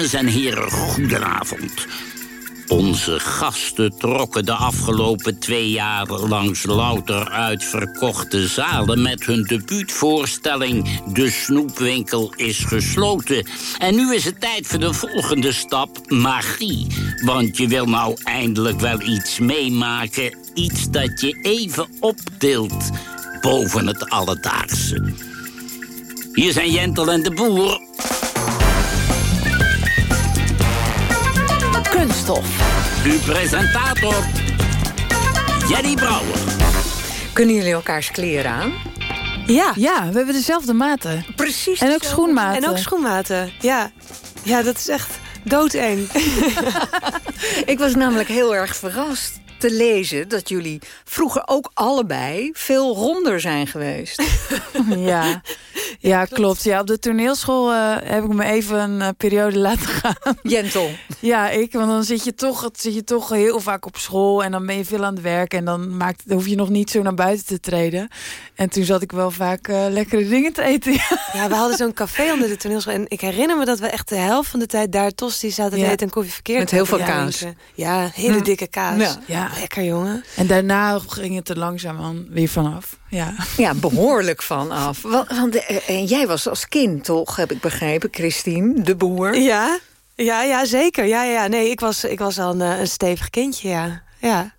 Dames en heren, goedenavond. Onze gasten trokken de afgelopen twee jaar langs louter uitverkochte zalen met hun debuutvoorstelling De Snoepwinkel is gesloten. En nu is het tijd voor de volgende stap, magie. Want je wil nou eindelijk wel iets meemaken, iets dat je even optilt boven het alledaagse. Hier zijn Jentel en de Boer. Kunststof. Uw presentator, Jenny Brouwer. Kunnen jullie elkaars kleren aan? Ja. Ja, we hebben dezelfde maten. Precies. En ook schoenmaten. En ook schoenmaten, ja. Ja, dat is echt doodeng. Ik was namelijk heel erg verrast te lezen dat jullie vroeger ook allebei veel ronder zijn geweest. Ja, ja klopt. Ja, op de toneelschool uh, heb ik me even een uh, periode laten gaan. Jentel. Ja, ik, want dan zit je, toch, zit je toch heel vaak op school en dan ben je veel aan het werk en dan, maakt, dan hoef je nog niet zo naar buiten te treden. En toen zat ik wel vaak uh, lekkere dingen te eten. Ja, we hadden zo'n café onder de toneelschool en ik herinner me dat we echt de helft van de tijd daar tosti zaten te Ja. eten en koffie verkeerd. Met heel veel Ja, kaas. Ja, hele Hm. dikke kaas. Ja. Ja. Lekker, jongen. En daarna ging het er langzaam aan weer vanaf. Ja, Ja, behoorlijk vanaf. Want, want, eh, en jij was als kind toch, heb ik begrepen, Christine, de boer? Ja, ja, ja zeker. Ja, ja. Nee, ik was, ik was al een, eh, een stevig kindje, ja. ja.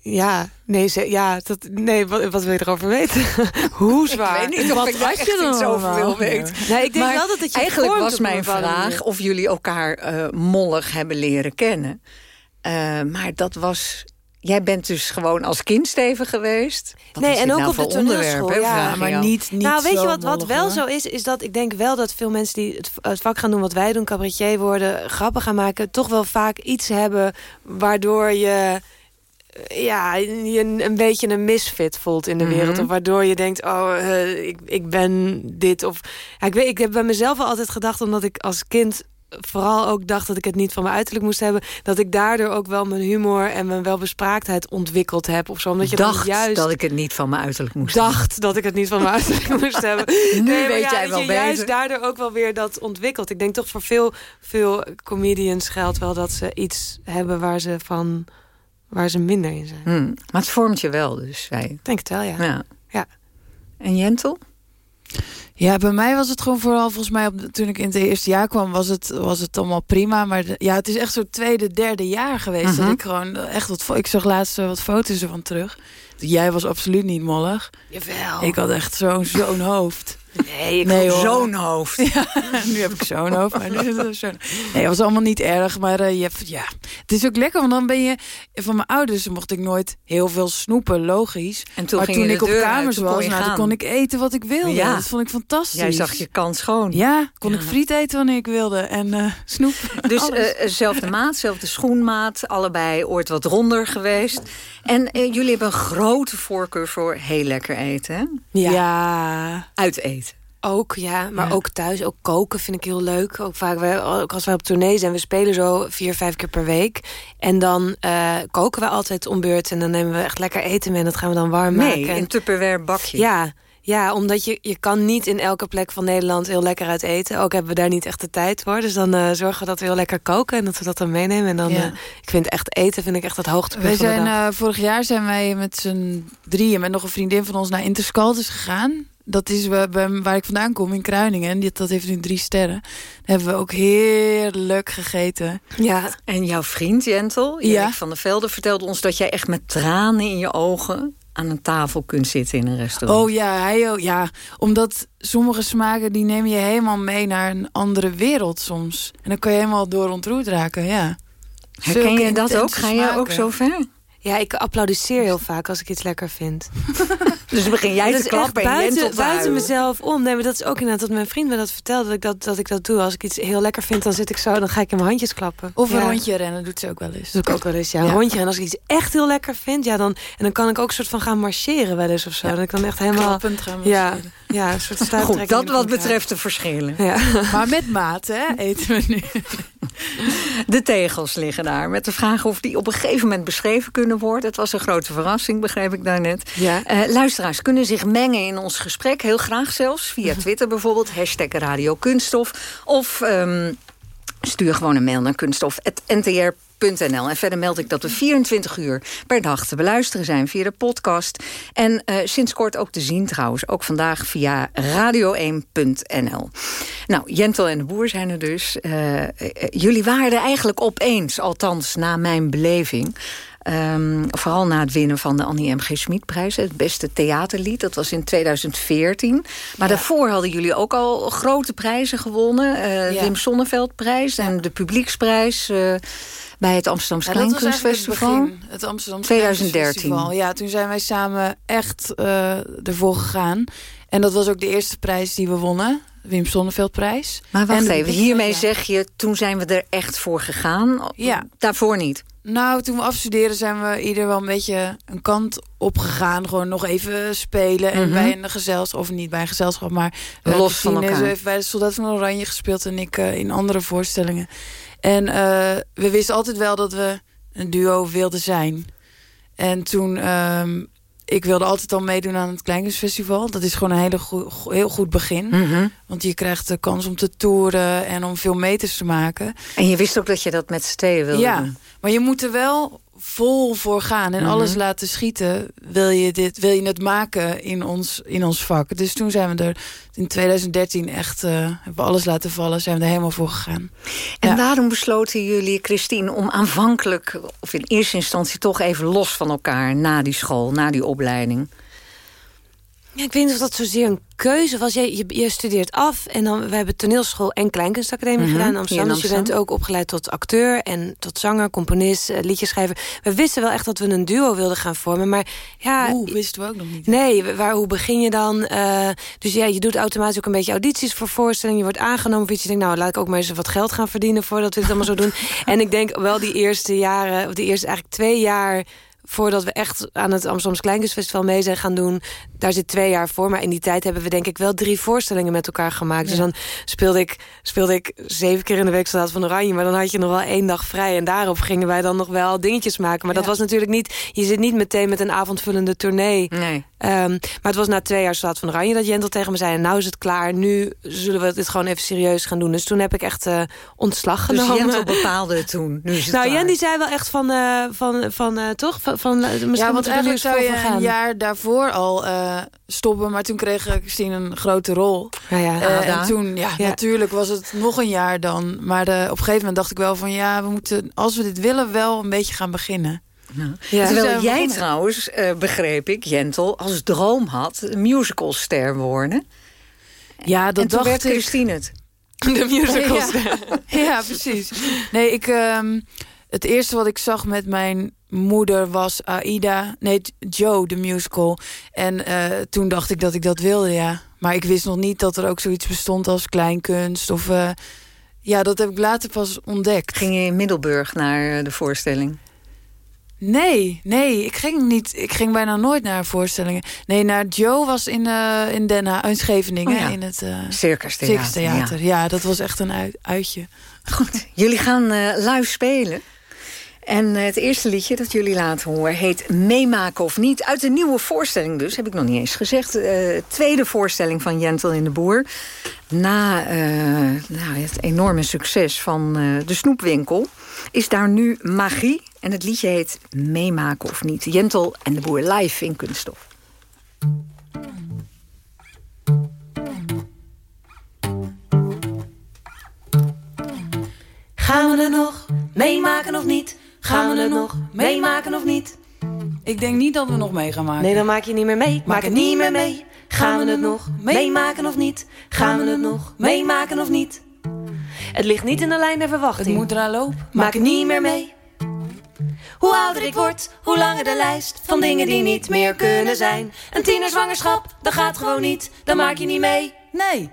Ja, nee, ze, ja dat, nee wat, wat wil je erover weten? Hoe zwaar? Ik weet niet of wat ik daar echt iets over wil weten. Nee, ik denk Maar wel dat het je Eigenlijk was mijn vraag manier. of jullie elkaar eh, mollig hebben leren kennen. Eh, maar dat was... Jij bent dus gewoon als kind Steven geweest. Wat nee, en ook nou op de voor onderwerp, hè, Ja, vraag ik jou. nou, weet je wat, wat wel hoor. zo is? Is dat ik denk wel dat veel mensen die het, het vak gaan doen wat wij doen, cabaretier worden, grappen gaan maken, toch wel vaak iets hebben waardoor je eh, ja, je een, een beetje een misfit voelt in de wereld. Mhm. Of waardoor je denkt, oh, eh, ik, ik ben dit. Of, ja, ik, weet, ik heb bij mezelf altijd gedacht, omdat ik als kind vooral ook dacht dat ik het niet van mijn uiterlijk moest hebben... dat ik daardoor ook wel mijn humor en mijn welbespraaktheid ontwikkeld heb. Of zo, omdat je dacht juist dat ik het niet van mijn uiterlijk moest dacht dat ik het niet van mijn uiterlijk moest hebben. Nu weet ja, jij wel je juist daardoor ook wel weer dat ontwikkelt. Ik denk toch voor veel, veel comedians geldt wel dat ze iets hebben waar ze van waar ze minder in zijn. Hmm, Maar het vormt je wel, dus zei je. Denk het wel, ja. Ja. ja. En Jentel? Ja, bij mij was het gewoon vooral volgens mij op, toen ik in het eerste jaar kwam, was het, was het allemaal prima. Maar de- ja, het is echt zo'n tweede, derde jaar geweest. Mhm. Dat ik gewoon echt wat. Ik zag laatst eh, wat foto's ervan terug. Jij was absoluut niet mollig. Jawel. Ik had echt zo'n zo'n hoofd. Nee, ik nee zo'n hoofd. Ja, nu heb ik zo'n hoofd. Maar nu is het zo'n. Nee, het was allemaal niet erg. Maar eh, je hebt, ja, het is ook lekker. Want dan ben je. Van mijn ouders mocht ik nooit heel veel snoepen, logisch. En toen maar ging toen ik de op uit, kamers kon was, nou, dan kon ik eten wat ik wilde. Ja. Dat vond ik fantastisch. Jij zag je kans schoon. Ja, kon ik friet eten wanneer ik wilde. En eh, snoep. Dus eh, zelfde maat, zelfde schoenmaat. Allebei ooit wat ronder geweest. En jullie hebben een grote voorkeur voor heel lekker eten, hè? Ja. Uit eten. Ook, ja. Maar ook thuis. Ook koken vind ik heel leuk. Ook vaak, wij, ook als wij op tournee zijn. We spelen zo vier, vijf keer per week. En dan eh, koken we altijd om beurt. En dan nemen we echt lekker eten mee. En dat gaan we dan warm Nee, maken. En- in Tupperware bakje. Ja, ja, omdat je, je kan niet in elke plek van Nederland heel lekker uit eten. Ook hebben we daar niet echt de tijd voor. Dus dan eh, zorgen we dat we heel lekker koken en dat we dat dan meenemen. En dan, Ja. eh, ik vind echt eten vind ik echt het hoogtepunt Wij van de zijn, dag. vorig jaar zijn wij met z'n drieën... met nog een vriendin van ons naar Interscaldes gegaan. Dat is bij- waar ik vandaan kom, in Kruiningen. En dat heeft nu drie sterren. Daar hebben we ook heerlijk gegeten. Ja. En jouw vriend Jentel, Erik Ja. van der Velde, vertelde ons dat jij echt met tranen in je ogen aan een tafel kunt zitten in een restaurant. Oh ja, hij. Ja, omdat sommige smaken die neem je helemaal mee naar een andere wereld soms. En dan kan je helemaal door ontroerd raken, ja. Herken Zulke je dat ook? Ga je ook zo ver? Ja, ik applaudisseer heel vaak als ik iets lekker vind. Dus begin jij dat te klappen en buiten, te buiten huilen. mezelf om. Nee, maar dat is ook inderdaad dat mijn vriend me dat vertelde. Dat ik dat, dat ik dat doe. Als ik iets heel lekker vind, dan zit ik zo. Dan ga ik in mijn handjes klappen. Of een Ja. rondje rennen doet ze ook wel eens. Dat doe ik ook wel eens, ja. Een Ja. rondje. En als ik iets echt heel lekker vind, ja, dan, en dan kan ik ook soort van gaan marcheren wel eens of zo. Dat ik dan echt helemaal... Klappend gaan ja, marcheren. ja, een soort Goed, dat wat ja. betreft de verschillen. Ja. Maar met maat, hè, eten we nu. De tegels liggen daar. Met de vraag of die op een gegeven moment beschreven kunnen worden. Het was een grote verrassing, begreep ik daarnet. Ja. Eh, luisteraars kunnen zich mengen in ons gesprek. Heel graag zelfs. Via Twitter bijvoorbeeld. Hashtag Radio Kunststof. Of ehm, stuur gewoon een mail naar kunststof.ntr.nl. En verder meld ik dat we 24 uur per dag te beluisteren zijn via de podcast. En eh, sinds kort ook te zien trouwens. Ook vandaag via radio1.nl. Nou, Jentel en de Boer zijn er dus. Eh, eh, jullie waren er eigenlijk opeens, althans na mijn beleving. Ehm, vooral na het winnen van de Annie M.G. Schmid-prijs. Het beste theaterlied, dat was in 2014. Maar daarvoor hadden jullie ook al grote prijzen gewonnen. Eh, Ja. Wim Sonneveld-prijs en de publieksprijs... eh, bij het Amsterdamse Ja, eigenlijk het Kleinkunstfestival. begin. Het Amsterdamse 2013. Kleinkunstfestival. Ja, toen zijn wij samen echt eh, ervoor gegaan. En dat was ook de eerste prijs die we wonnen. Wim Sonneveldprijs. Maar wacht En even, hiermee ja. zeg je... toen zijn we er echt voor gegaan. Ja. Daarvoor niet. Nou, toen we afstuderen zijn we ieder wel een beetje een kant opgegaan. Gewoon nog even spelen. En Mhm. bij een gezelschap, of niet bij een gezelschap, maar... eh, Los van elkaar. heeft bij de Soldaat van Oranje gespeeld en ik eh, in andere voorstellingen. En eh, we wisten altijd wel dat we een duo wilden zijn. En toen... ehm, ik wilde altijd al meedoen aan het Kleinkunstfestival. Dat is gewoon een hele go- heel goed begin. Mhm. Want je krijgt de kans om te toeren en om veel meters te maken. En je wist ook dat je dat met z'n tweeën wilde Ja, doen. maar je moet er wel vol voor gaan en Mhm. alles laten schieten, wil je, dit, wil je het maken in ons, in ons vak. Dus toen zijn we er in 2013 echt, eh, hebben we alles laten vallen, zijn we er helemaal voor gegaan. En daarom besloten jullie, Christine, om aanvankelijk... of in eerste instantie toch even los van elkaar... na die school, na die opleiding. Ja, ik weet niet of dat zozeer een keuze was. Je, je, je studeert af en dan, we hebben toneelschool en kleinkunstacademie Mhm, gedaan in Amsterdam. in Dus je bent ook opgeleid tot acteur en tot zanger, componist, eh, liedjeschrijver. We wisten wel echt dat we een duo wilden gaan vormen. Maar ja, Oeh, wisten we ook nog niet. Nee, waar, hoe begin je dan? Eh, dus ja, je doet automatisch ook een beetje audities voor voorstellingen. Je wordt aangenomen voor iets. Je denkt, nou, laat ik ook maar eens wat geld gaan verdienen... voordat we dit allemaal zo doen. En ik denk wel die eerste jaren, of die eerste eigenlijk twee jaar voordat we echt aan het Amsterdamse Kleinkunstfestival mee zijn gaan doen... daar zit twee jaar voor. Maar in die tijd hebben we denk ik wel drie voorstellingen met elkaar gemaakt. Dus dan speelde ik, speelde ik zeven keer in de week Soldaat van Oranje... maar dan had je nog wel één dag vrij. En daarop gingen wij dan nog wel dingetjes maken. Maar dat was natuurlijk niet... je zit niet meteen met een avondvullende tournee. Nee. Ehm, maar het was na twee jaar Soldaat van Oranje dat Jentel tegen me zei... nou is het klaar, nu zullen we dit gewoon even serieus gaan doen. Dus toen heb ik echt eh, ontslag Dus genomen. Jentel bepaalde het toen. Nu is het nou. Jen die zei wel echt van, eh, van, van eh, toch? Van, van, misschien ja, want eigenlijk zou je een jaar daarvoor al eh, stoppen. Maar toen kreeg Christine een grote rol. Ja, ja. En toen, ja, Ja. natuurlijk was het nog een jaar dan. Maar op een gegeven moment dacht ik wel van... ja, we moeten, als we dit willen, wel een beetje gaan beginnen. Ja. Dus zijn Terwijl jij begonnen. trouwens, eh, begreep ik, Jentel, als droom had... een musicalster worden. Ja, dat en toen dacht werd ik. Christine het. De musicals. Ja, ja precies. Nee, ik, ehm, het eerste wat ik zag met mijn moeder was Aida. Nee, Joe, de musical. En eh, toen dacht ik dat ik dat wilde, ja. Maar ik wist nog niet dat er ook zoiets bestond als kleinkunst. Of, eh, ja, dat heb ik later pas ontdekt. Ging je in Middelburg naar de voorstelling? Nee, nee, ik ging niet. Ik ging bijna nooit naar voorstellingen. Nee, naar Joe was in, eh in Den Haag, in Scheveningen. Oh ja. In het eh Circus Theater, Circus Theater. Ja. dat was echt een uit- uitje. Goed, jullie gaan eh, live spelen. En het eerste liedje dat jullie laten horen heet Meemaken of Niet. Uit de nieuwe voorstelling dus, heb ik nog niet eens gezegd. Tweede voorstelling van Jentel in de Boer. Na eh, nou, het enorme succes van de snoepwinkel... is daar nu magie. En het liedje heet Meemaken of Niet. Jentel en de Boer live in Kunststof. Gaan we het nog meemaken of niet? Gaan we het nog meemaken of niet? Ik denk niet dat we nog mee gaan maken. Nee, dan maak je niet meer mee. Maak het niet meer mee. Gaan we het nog meemaken of niet? Gaan we het nog meemaken of niet? Het ligt niet in de lijn der verwachting. Het moet eraan lopen. Maak het niet meer mee. Hoe ouder ik word, hoe langer de lijst van dingen die niet meer kunnen zijn. Een tienerzwangerschap, dat gaat gewoon niet. Dan maak je niet mee. Nee.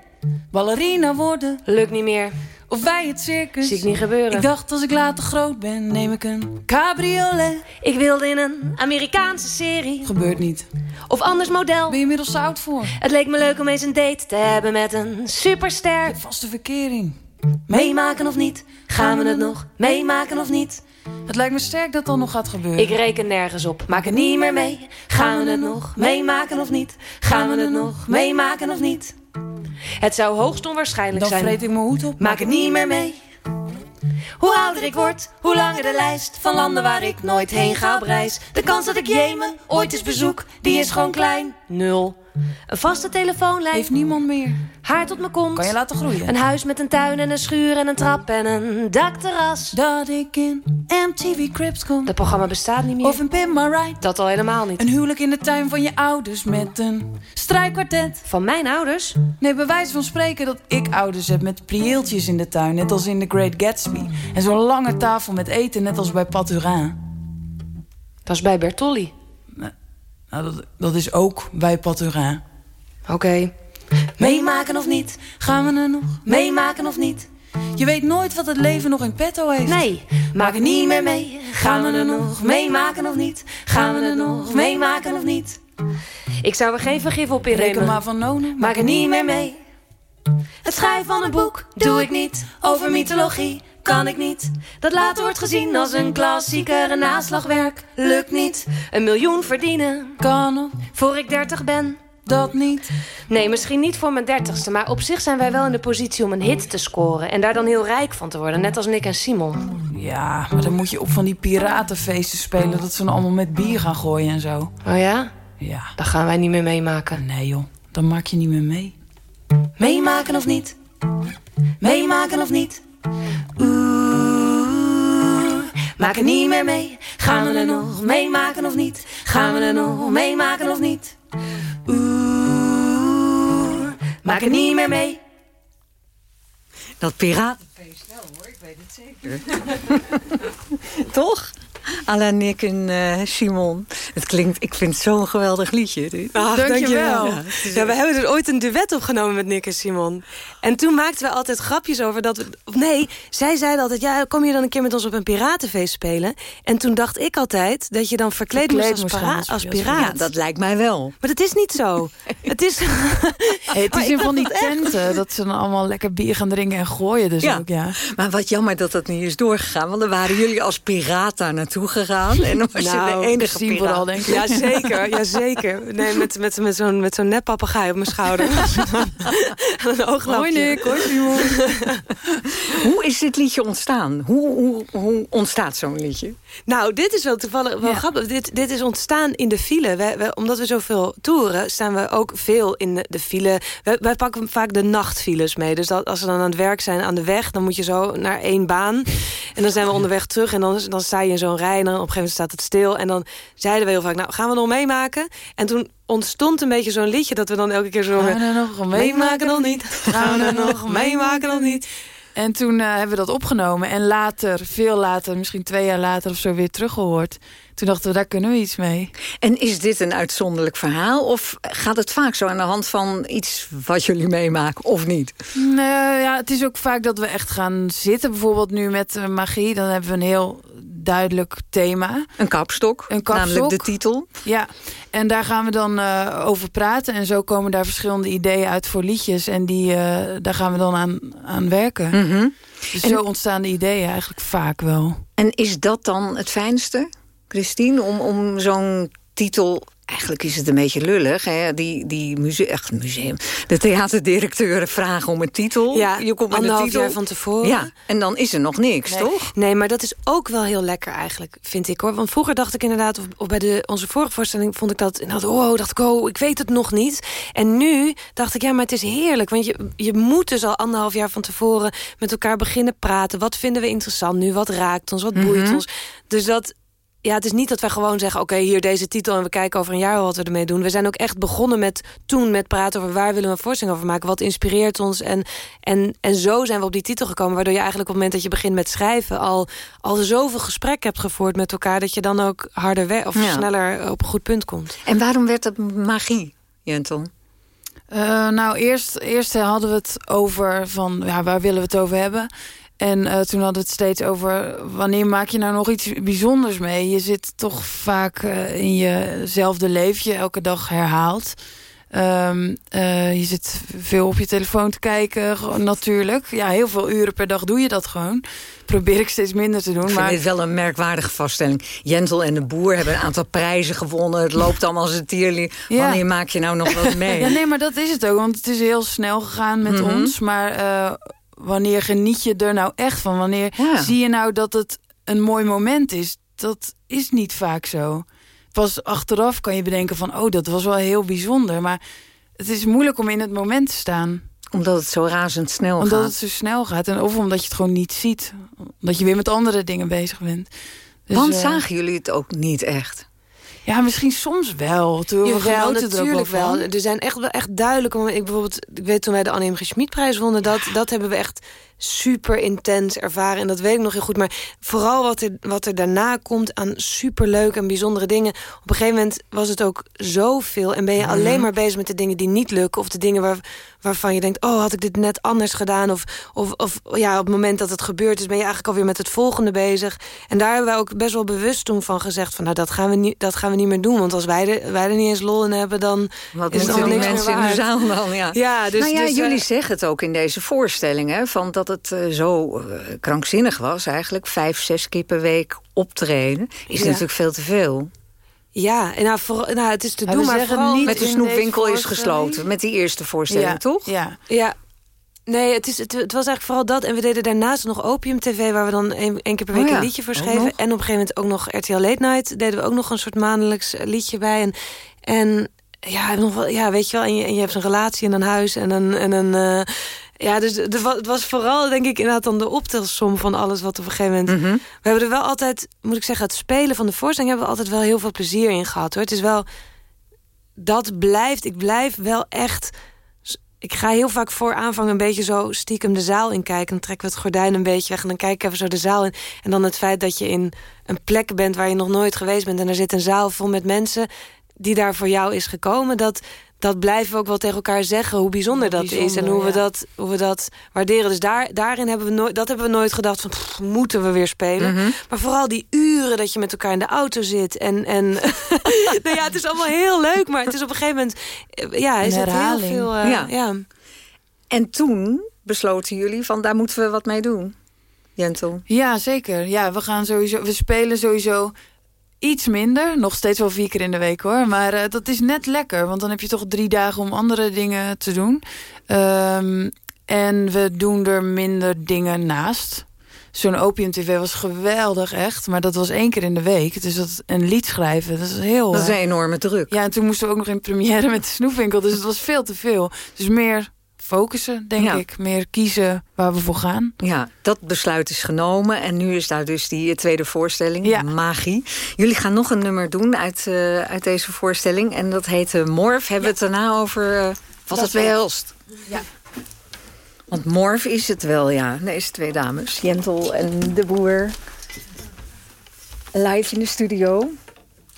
Ballerina worden. Lukt niet meer. Of bij het circus. Zie ik niet gebeuren. Ik dacht als ik later groot ben, neem ik een cabriolet. Ik wilde in een Amerikaanse serie. Gebeurt niet. Of anders model. Ben je inmiddels oud voor? Het leek me leuk om eens een date te hebben met een superster. Vaste verkering. Meemaken of niet? Gaan we het nog meemaken of niet? Het lijkt me sterk dat dat nog gaat gebeuren. Ik reken nergens op, maak het niet meer mee. Gaan we het nog meemaken of niet? Gaan we het nog meemaken of niet? Het zou hoogst onwaarschijnlijk Dan zijn. vreet ik mijn hoed op. Maak het niet meer mee. Hoe ouder ik word, hoe langer de lijst van landen waar ik nooit heen ga op reis. De kans dat ik Jemen ooit eens bezoek, die is gewoon klein. Nul. Een vaste telefoonlijn. Heeft niemand meer. Haar tot mijn kont. Kan je laten groeien. Een huis met een tuin en een schuur en een trap en een dakterras. Dat ik in MTV Cribs kom. Dat programma bestaat niet meer. Of een Pin My Ride. Dat al helemaal niet. Een huwelijk in de tuin van je ouders met een strijkkwartet. Van mijn ouders? Nee, bij wijze van spreken dat ik ouders heb met prieeltjes in de tuin. Net als in The Great Gatsby. En zo'n lange tafel met eten, net als bij Paturin. Dat is bij Bertolli. Nou, dat, dat is ook bij Paturin. Oké. Meemaken of niet? Gaan we er nog? Meemaken of niet? Je weet nooit wat het leven nog in petto heeft. Nee, maak het niet meer mee. Gaan we er nog meemaken of niet? Gaan we er nog meemaken of niet? Ik zou er geen vergif op Reken innemen. maar van Nonen. Maak het niet meer mee. Het schrijven van een boek doe ik niet. Over mythologie kan ik niet. Dat later wordt gezien als een klassieker. Een naslagwerk lukt niet. Een miljoen verdienen Kan nog. voor ik dertig ben. dat niet. Nee, misschien niet voor mijn dertigste. Maar op zich zijn wij wel in de positie om een hit te scoren. En daar dan heel rijk van te worden. Net als Nick en Simon. Ja, maar dan moet je op van die piratenfeesten spelen... dat ze dan allemaal met bier gaan gooien en zo. Oh ja? Ja. Dat gaan wij niet meer meemaken. Nee joh, dan maak je niet meer mee. Meemaken of niet? Meemaken of niet? Oeh, maken niet meer mee. Gaan we er nog meemaken of niet? Gaan we er nog meemaken of niet? Oeh, maken niet meer mee. Dat piratenfeest wel hoor, ik weet het zeker. Toch? Alla Nick en eh, Simon. Het klinkt, ik vind het zo'n geweldig liedje. dit. Ach, dankjewel. Ja, ja, we hebben er ooit een duet opgenomen met Nick en Simon. En toen maakten we altijd grapjes over dat we... Nee, zij zeiden altijd, ja, kom je dan een keer met ons op een piratenfeest spelen? En toen dacht ik altijd dat je dan verkleed, Verkleed moest als, moest para- gaan als- als als- piraat. Ja, dat lijkt mij wel. Maar dat is niet zo. het is... Hey, het is in van die echt. tenten dat ze dan allemaal lekker bier gaan drinken en gooien. Dus Ja. ook, ja. Maar wat jammer dat dat niet is doorgegaan. Want dan waren jullie als piraat daar naartoe gegaan. En dan was je Nou, de enige Christine piraat. vooral, denk ik. Ja, zeker. Ja, zeker. Nee, met, met, met zo'n met zo'n nep op mijn schouder. een ooglapje. Hoi Nick, hoi Simon. Hoe is dit liedje ontstaan? Hoe, hoe, hoe ontstaat zo'n liedje? Nou, dit is wel toevallig wel grappig. Dit, dit is ontstaan in de file. Wij, wij- omdat we zoveel toeren, staan we ook veel in de, de file. Wij, wij pakken vaak de nachtfiles mee. Dus dat, als we dan aan het werk zijn aan de weg... dan moet je zo naar één baan. En dan zijn we onderweg terug. En dan, dan sta je in zo'n rij. En dan op een gegeven moment staat het stil. En dan zeiden we heel vaak, nou, gaan we nog meemaken? En toen ontstond een beetje zo'n liedje... dat we dan elke keer zo... Gaan we er nog meemaken nog niet? Gaan we er nog meemaken nog niet? En toen eh, hebben we dat opgenomen. En later, veel later, misschien twee jaar later of zo weer teruggehoord. Toen dachten we, daar kunnen we iets mee. En is dit een uitzonderlijk verhaal? Of gaat het vaak zo aan de hand van iets wat jullie meemaken of niet? Nee, ja, het is ook vaak dat we echt gaan zitten. Bijvoorbeeld nu met eh, magie. Dan hebben we een heel duidelijk thema. Een kapstok, Een kapstok. namelijk de titel. Ja, en daar gaan we dan eh, over praten. En zo komen daar verschillende ideeën uit voor liedjes. En die, eh, daar gaan we dan aan, aan werken. Mhm. Dus En- zo ontstaan de ideeën eigenlijk vaak wel. En is dat dan het fijnste, Christine? Om, om zo'n titel... Eigenlijk is het een beetje lullig, hè? Die, die museum, echt museum. De theaterdirecteuren vragen om een titel. Ja, je komt met een titel. jaar van tevoren. Ja, en dan is er nog niks, Nee. toch? Nee, maar dat is ook wel heel lekker eigenlijk, vind ik hoor. Want vroeger dacht ik inderdaad, of, of bij de, onze vorige voorstelling vond ik dat, nou, oh, dacht ik, oh, ik weet het nog niet. En nu dacht ik, ja, maar het is heerlijk. Want je, je moet dus al anderhalf jaar van tevoren met elkaar beginnen praten. Wat vinden we interessant nu? Wat raakt ons? Wat boeit Mhm. ons? Dus dat, ja, het is niet dat wij gewoon zeggen... oké, hier deze titel en we kijken over een jaar wel wat we ermee doen. We zijn ook echt begonnen met toen met praten over... waar willen we een voorstelling over maken? Wat inspireert ons? En, en, en zo zijn we op die titel gekomen... waardoor je eigenlijk op het moment dat je begint met schrijven... al, al zoveel gesprek hebt gevoerd met elkaar... dat je dan ook harder we of Ja. sneller op een goed punt komt. En waarom werd het magie, Jentel? Eh, nou, eerst, eerst hadden we het over van ja, waar willen we het over hebben. En eh, toen hadden we het steeds over wanneer maak je nou nog iets bijzonders mee. Je zit toch vaak eh, in jezelfde leefje elke dag herhaald. Ehm, eh, je zit veel op je telefoon te kijken, gewoon natuurlijk. Ja, heel veel uren per dag doe je dat gewoon. Probeer ik steeds minder te doen. Ik vind maar dit wel een merkwaardige vaststelling. Jentel en de Boer hebben een aantal prijzen gewonnen. Het loopt allemaal als een tierlier. Ja. Wanneer maak je nou nog wat mee? Ja, nee, maar dat is het ook. Want het is heel snel gegaan met Mhm. ons. Maar wanneer geniet je er nou echt van? Wanneer Ja. zie je nou dat het een mooi moment is? Dat is niet vaak zo. Pas achteraf kan je bedenken van... oh, dat was wel heel bijzonder. Maar het is moeilijk om in het moment te staan. Omdat het zo razendsnel Omdat gaat. het zo snel gaat. En of omdat je het gewoon niet ziet. Omdat je weer met andere dingen bezig bent. Dus, Want eh, zagen jullie het ook niet echt? Ja, misschien soms wel. Toen we genoten er natuurlijk wel. Er zijn echt, wel echt duidelijke momenten. Ik, bijvoorbeeld, ik weet toen wij de. G. Schmidprijs wonnen... Dat, dat hebben we echt super intens ervaren. En dat weet ik nog heel goed. Maar vooral wat er, wat er daarna komt aan superleuke en bijzondere dingen. Op een gegeven moment was het ook zoveel. En ben je alleen maar bezig met de dingen die niet lukken. Of de dingen waar, waarvan je denkt... oh, had ik dit net anders gedaan? Of, of, of ja, op het moment dat het gebeurd is... ben je eigenlijk alweer met het volgende bezig. En daar hebben wij ook best wel bewust toen van gezegd... van nou, dat gaan we niet, dat gaan we niet meer doen. Want als wij er, wij er niet eens lol in hebben... dan Wat is het moeten allemaal die niks meer mensen in de zaal dan? Ja, Ja, dus, nou ja, dus, jullie eh, zeggen het ook in deze voorstelling... Hè, van dat het eh, zo eh, krankzinnig was eigenlijk. Vijf, zes keer per week optreden is Ja. natuurlijk veel te veel. Ja, en nou, voor, nou, het is te Maar doen, maar vooral... niet Met de in snoepwinkel is gesloten. Met die eerste voorstelling, Ja, toch? Ja. Ja. Nee, het, is, het, het was eigenlijk vooral dat. En we deden daarnaast nog Opium TV... waar we dan één keer per week Oh ja, een liedje voor schreven. En op een gegeven moment ook nog RTL Late Night. Deden we ook nog een soort maandelijks liedje bij. En, en ja, nog wel, ja, weet je wel, en je, en je hebt een relatie en een huis en een... En een eh, ja, dus het was vooral, denk ik, inderdaad dan de optelsom van alles wat op een gegeven moment... Mhm. We hebben er wel altijd, moet ik zeggen, het spelen van de voorstelling... hebben we altijd wel heel veel plezier in gehad, hoor. Het is wel, dat blijft, ik blijf wel echt... Ik ga heel vaak voor aanvang een beetje zo stiekem de zaal in kijken. Dan trekken we het gordijn een beetje weg en dan kijk ik even zo de zaal in. En dan het feit dat je in een plek bent waar je nog nooit geweest bent... en er zit een zaal vol met mensen die daar voor jou is gekomen... dat, dat blijven we ook wel tegen elkaar zeggen hoe bijzonder dat is... en hoe, we dat, hoe we dat waarderen. Dus daar, daarin hebben we nooit, dat hebben we nooit gedacht van... pff, moeten we weer spelen? Mhm. Maar vooral die uren dat je met elkaar in de auto zit. En, en nou ja, het is allemaal heel leuk, maar het is op een gegeven moment... eh, Ja, is het heel veel... eh, Ja. ja. En toen besloten jullie van daar moeten we wat mee doen. Jentel. Ja, zeker. Ja, we gaan sowieso. We spelen sowieso iets minder. Nog steeds wel vier keer in de week hoor. Maar eh, dat is net lekker. Want dan heb je toch drie dagen om andere dingen te doen. Ehm, en we doen er minder dingen naast. Zo'n Opium TV was geweldig, echt. Maar dat was één keer in de week. Dus dat, een lied schrijven, dat is heel... Dat is een eh, enorme druk. Ja, en toen moesten we ook nog in première met de snoepwinkel. Dus het was veel te veel. Dus meer focussen, denk Ja. ik. Meer kiezen waar we voor gaan. Ja, dat besluit is genomen. En nu is daar dus die tweede voorstelling, Magie. Jullie gaan nog een nummer doen uit, eh, uit deze voorstelling. En dat heet eh, Morf. Hebben we het daarna over eh, wat Dat het behelst? Ja. Want Morf is het wel, ja. Deze twee dames, Jentel en de boer. Live in de studio.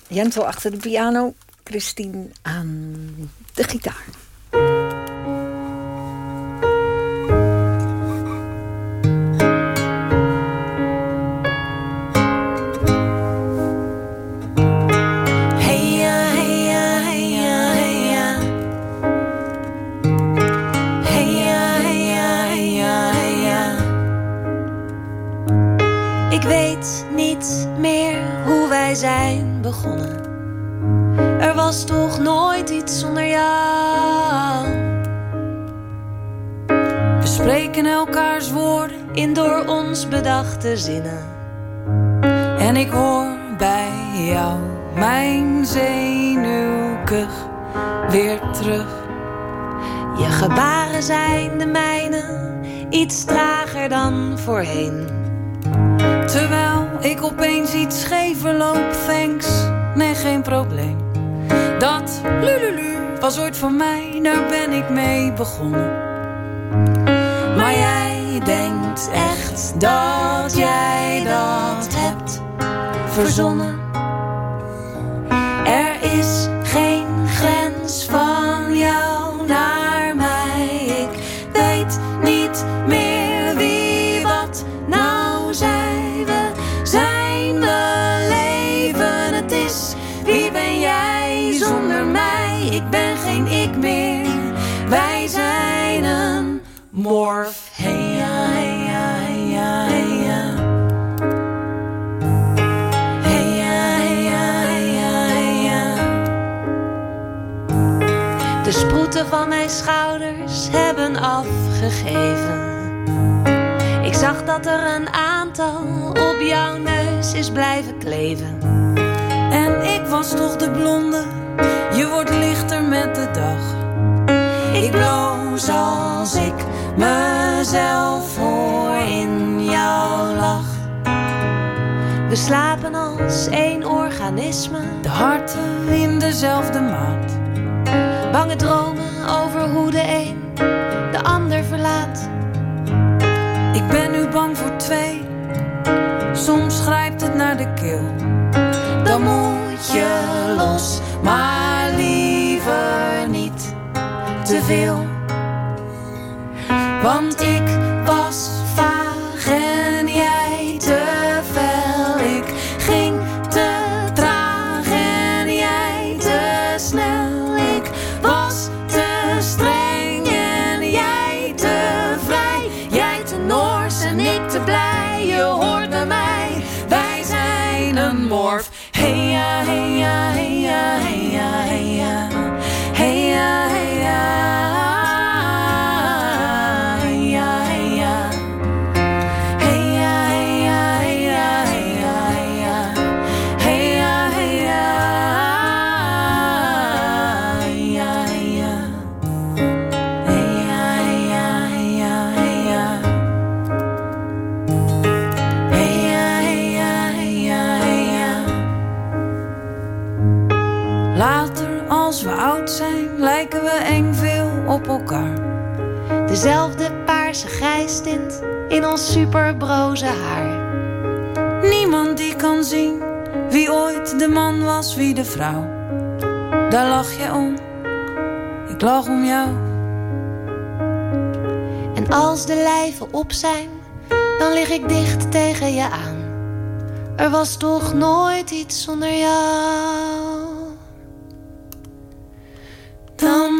Jentel achter de piano. Christine aan de gitaar. Verzonnen. Er is geen grens van jou naar mij. Ik weet niet meer wie wat nou zijn we. Zijn we leven? Het is wie ben jij zonder mij? Ik ben geen ik meer. Wij zijn een morf. Hey sproeten van mijn schouders hebben afgegeven. Ik zag dat er een aantal op jouw neus is blijven kleven. En ik was toch de blonde, je wordt lichter met de dag. Ik bloos als ik mezelf hoor in jouw lach. We slapen als één organisme. De harten in dezelfde maat. Bange dromen over hoe de een de ander verlaat. Ik ben nu bang voor twee. Soms grijpt het naar de keel. Dan moet je los, maar liever niet te veel. Want ik Later, als we oud zijn, lijken we eng veel op elkaar. Dezelfde paarse grijstint in ons superbroze haar. Niemand die kan zien wie ooit de man was, wie de vrouw. Daar lach je om, ik lach om jou. En als de lijven op zijn, dan lig ik dicht tegen je aan. Er was toch nooit iets zonder jou. Dan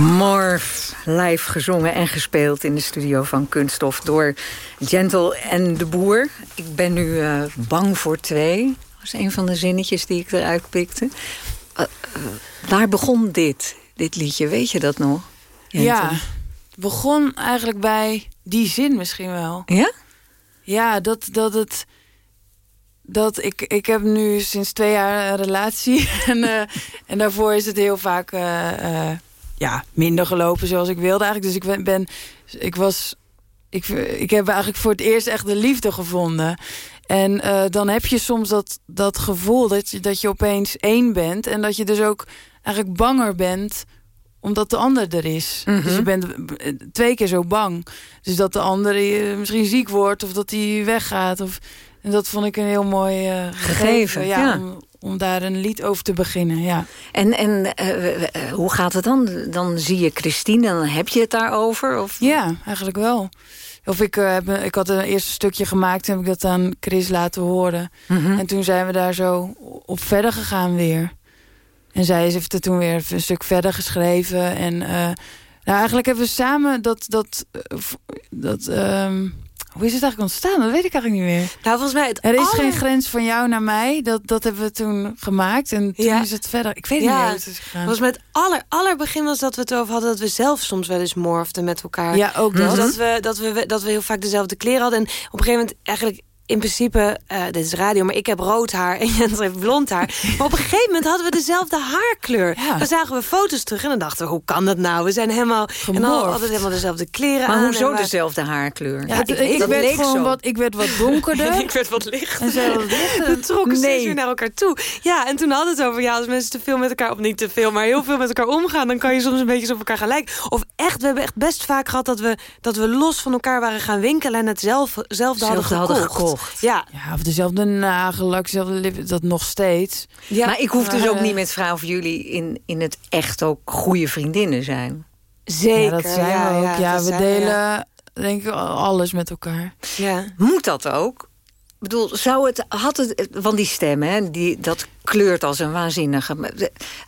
Morf, live gezongen en gespeeld in de studio van Kunststof... door Gentle en de Boer. Ik ben nu eh, bang voor twee. Dat was een van de zinnetjes die ik eruit pikte. Eh, eh, waar begon dit, dit liedje? Weet je dat nog? Ja, Gentle? begon eigenlijk bij die zin misschien wel. Ja? Ja, dat, dat het... Dat ik, ik heb nu sinds twee jaar een relatie. En, eh, en daarvoor is het heel vaak eh, eh, ja, minder gelopen zoals ik wilde eigenlijk. Dus ik ben... ben ik was... Ik, ik heb eigenlijk voor het eerst echt de liefde gevonden. En eh, dan heb je soms dat, dat gevoel dat je, dat je opeens één bent. En dat je dus ook eigenlijk banger bent omdat de ander er is. Mhm. Dus je bent twee keer zo bang. Dus dat de ander eh, misschien ziek wordt of dat hij weggaat. Of, en dat vond ik een heel mooi eh, gegeven. ja, ja. Om, om daar een lied over te beginnen. Ja. En, en eh, eh, hoe gaat het dan? Dan zie je Christine en dan heb je het daarover? Of? Ja, eigenlijk wel. Of ik, eh, heb, ik had een eerste stukje gemaakt en heb ik dat aan Chris laten horen. Mhm. En toen zijn we daar zo op verder gegaan weer. En zij heeft er toen weer een stuk verder geschreven. En eh, nou, eigenlijk hebben we samen dat... dat, eh, dat ehm, hoe is het eigenlijk ontstaan? Dat weet ik eigenlijk niet meer. Nou, volgens mij het Er is aller- geen grens van jou naar mij. Dat, dat hebben we toen gemaakt. En toen Ja. is het verder... Ik weet niet meer hoe het is gegaan. Volgens mij het aller, allerbegin was dat we het over hadden... dat we zelf soms wel eens morfden met elkaar. Ja, ook Dus dat, we, dat, we, dat we heel vaak dezelfde kleren hadden. En op een gegeven moment eigenlijk... In principe, eh, dit is radio, maar ik heb rood haar en Jens heeft blond haar. Maar op een gegeven moment hadden we dezelfde haarkleur. Dan zagen we foto's terug en dan dachten we, hoe kan dat nou? We zijn helemaal, en dan Gemorfd. altijd helemaal dezelfde kleren Maar aan. hoezo en we- dezelfde haarkleur? Ja, ik, werd gewoon wat, ik werd wat donkerder. En ik werd wat lichter. En zij wat lichter. We trokken steeds Nee. weer naar elkaar toe. Ja, en toen hadden we het over... ja, als mensen te veel met elkaar... of niet te veel, maar heel veel met elkaar omgaan... dan kan je soms een beetje zo op elkaar gelijk. Of echt, we hebben echt best vaak gehad... dat we, dat we los van elkaar waren gaan winkelen... en het zelf, zelfde hadden gekocht. hadden gekocht. Ja. Ja, of dezelfde nagellak, dezelfde lippen, dat nog steeds. ja. maar ik hoef dus ook eh, niet met vrouw of jullie in, in het echt ook goede vriendinnen zijn. Zeker. Ja, dat zijn ja, we ook. ja, we delen ja. denk ik alles met elkaar. Ja. Moet dat ook? Ik bedoel, zou het, had het, van die stem, hè, die, dat kleurt als een waanzinnige.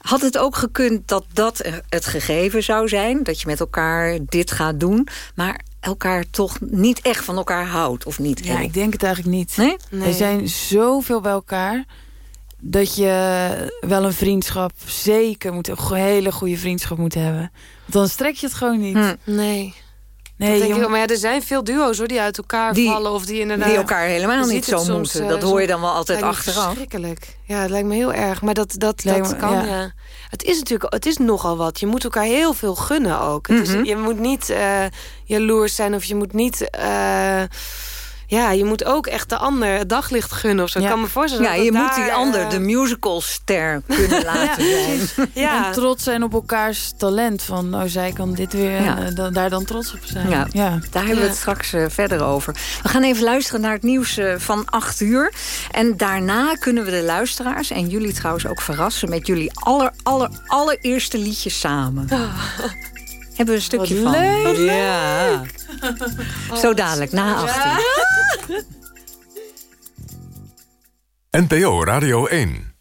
Had het ook gekund dat dat het gegeven zou zijn? Dat je met elkaar dit gaat doen, maar elkaar toch niet echt van elkaar houdt? Of niet Ja, echt? ik denk het eigenlijk niet. Nee? We zijn zoveel bij elkaar dat je wel een vriendschap zeker moet, een hele goede vriendschap moet hebben. Want dan strek je het gewoon niet. Hm. Nee. Nee, denk ik. Maar ja, er zijn veel duo's hoor, die uit elkaar Die- vallen. Of die inderdaad... die elkaar helemaal niet zo soms, moeten. eh, Dat hoor je dan wel altijd achteraf. Verschrikkelijk. Ja, het lijkt me heel erg. Maar dat, dat, Lijkt dat me- kan, ja. ja. Het is natuurlijk het is nogal wat. Je moet elkaar heel veel gunnen ook. Het Mhm. is, je moet niet eh, jaloers zijn of je moet niet... eh, ja, je moet ook echt de ander het daglicht gunnen of zo. Ik kan me voorstellen Ja, dat je moet die daar, ander, eh, de musicalster, kunnen laten zijn. Ja. En trots zijn op elkaars talent. Van, oh, zij kan dit weer. Ja. En eh, dan, daar dan trots op zijn. Ja, Ja. daar hebben we het straks eh, verder over. We gaan even luisteren naar het nieuws eh, van 8 uur. En daarna kunnen we de luisteraars, en jullie trouwens ook verrassen... met jullie aller, aller, allereerste liedje samen. Hebben we een stukje Wat van. leuk. Ja. Zo dadelijk, na 8 uur. NPO Radio 1.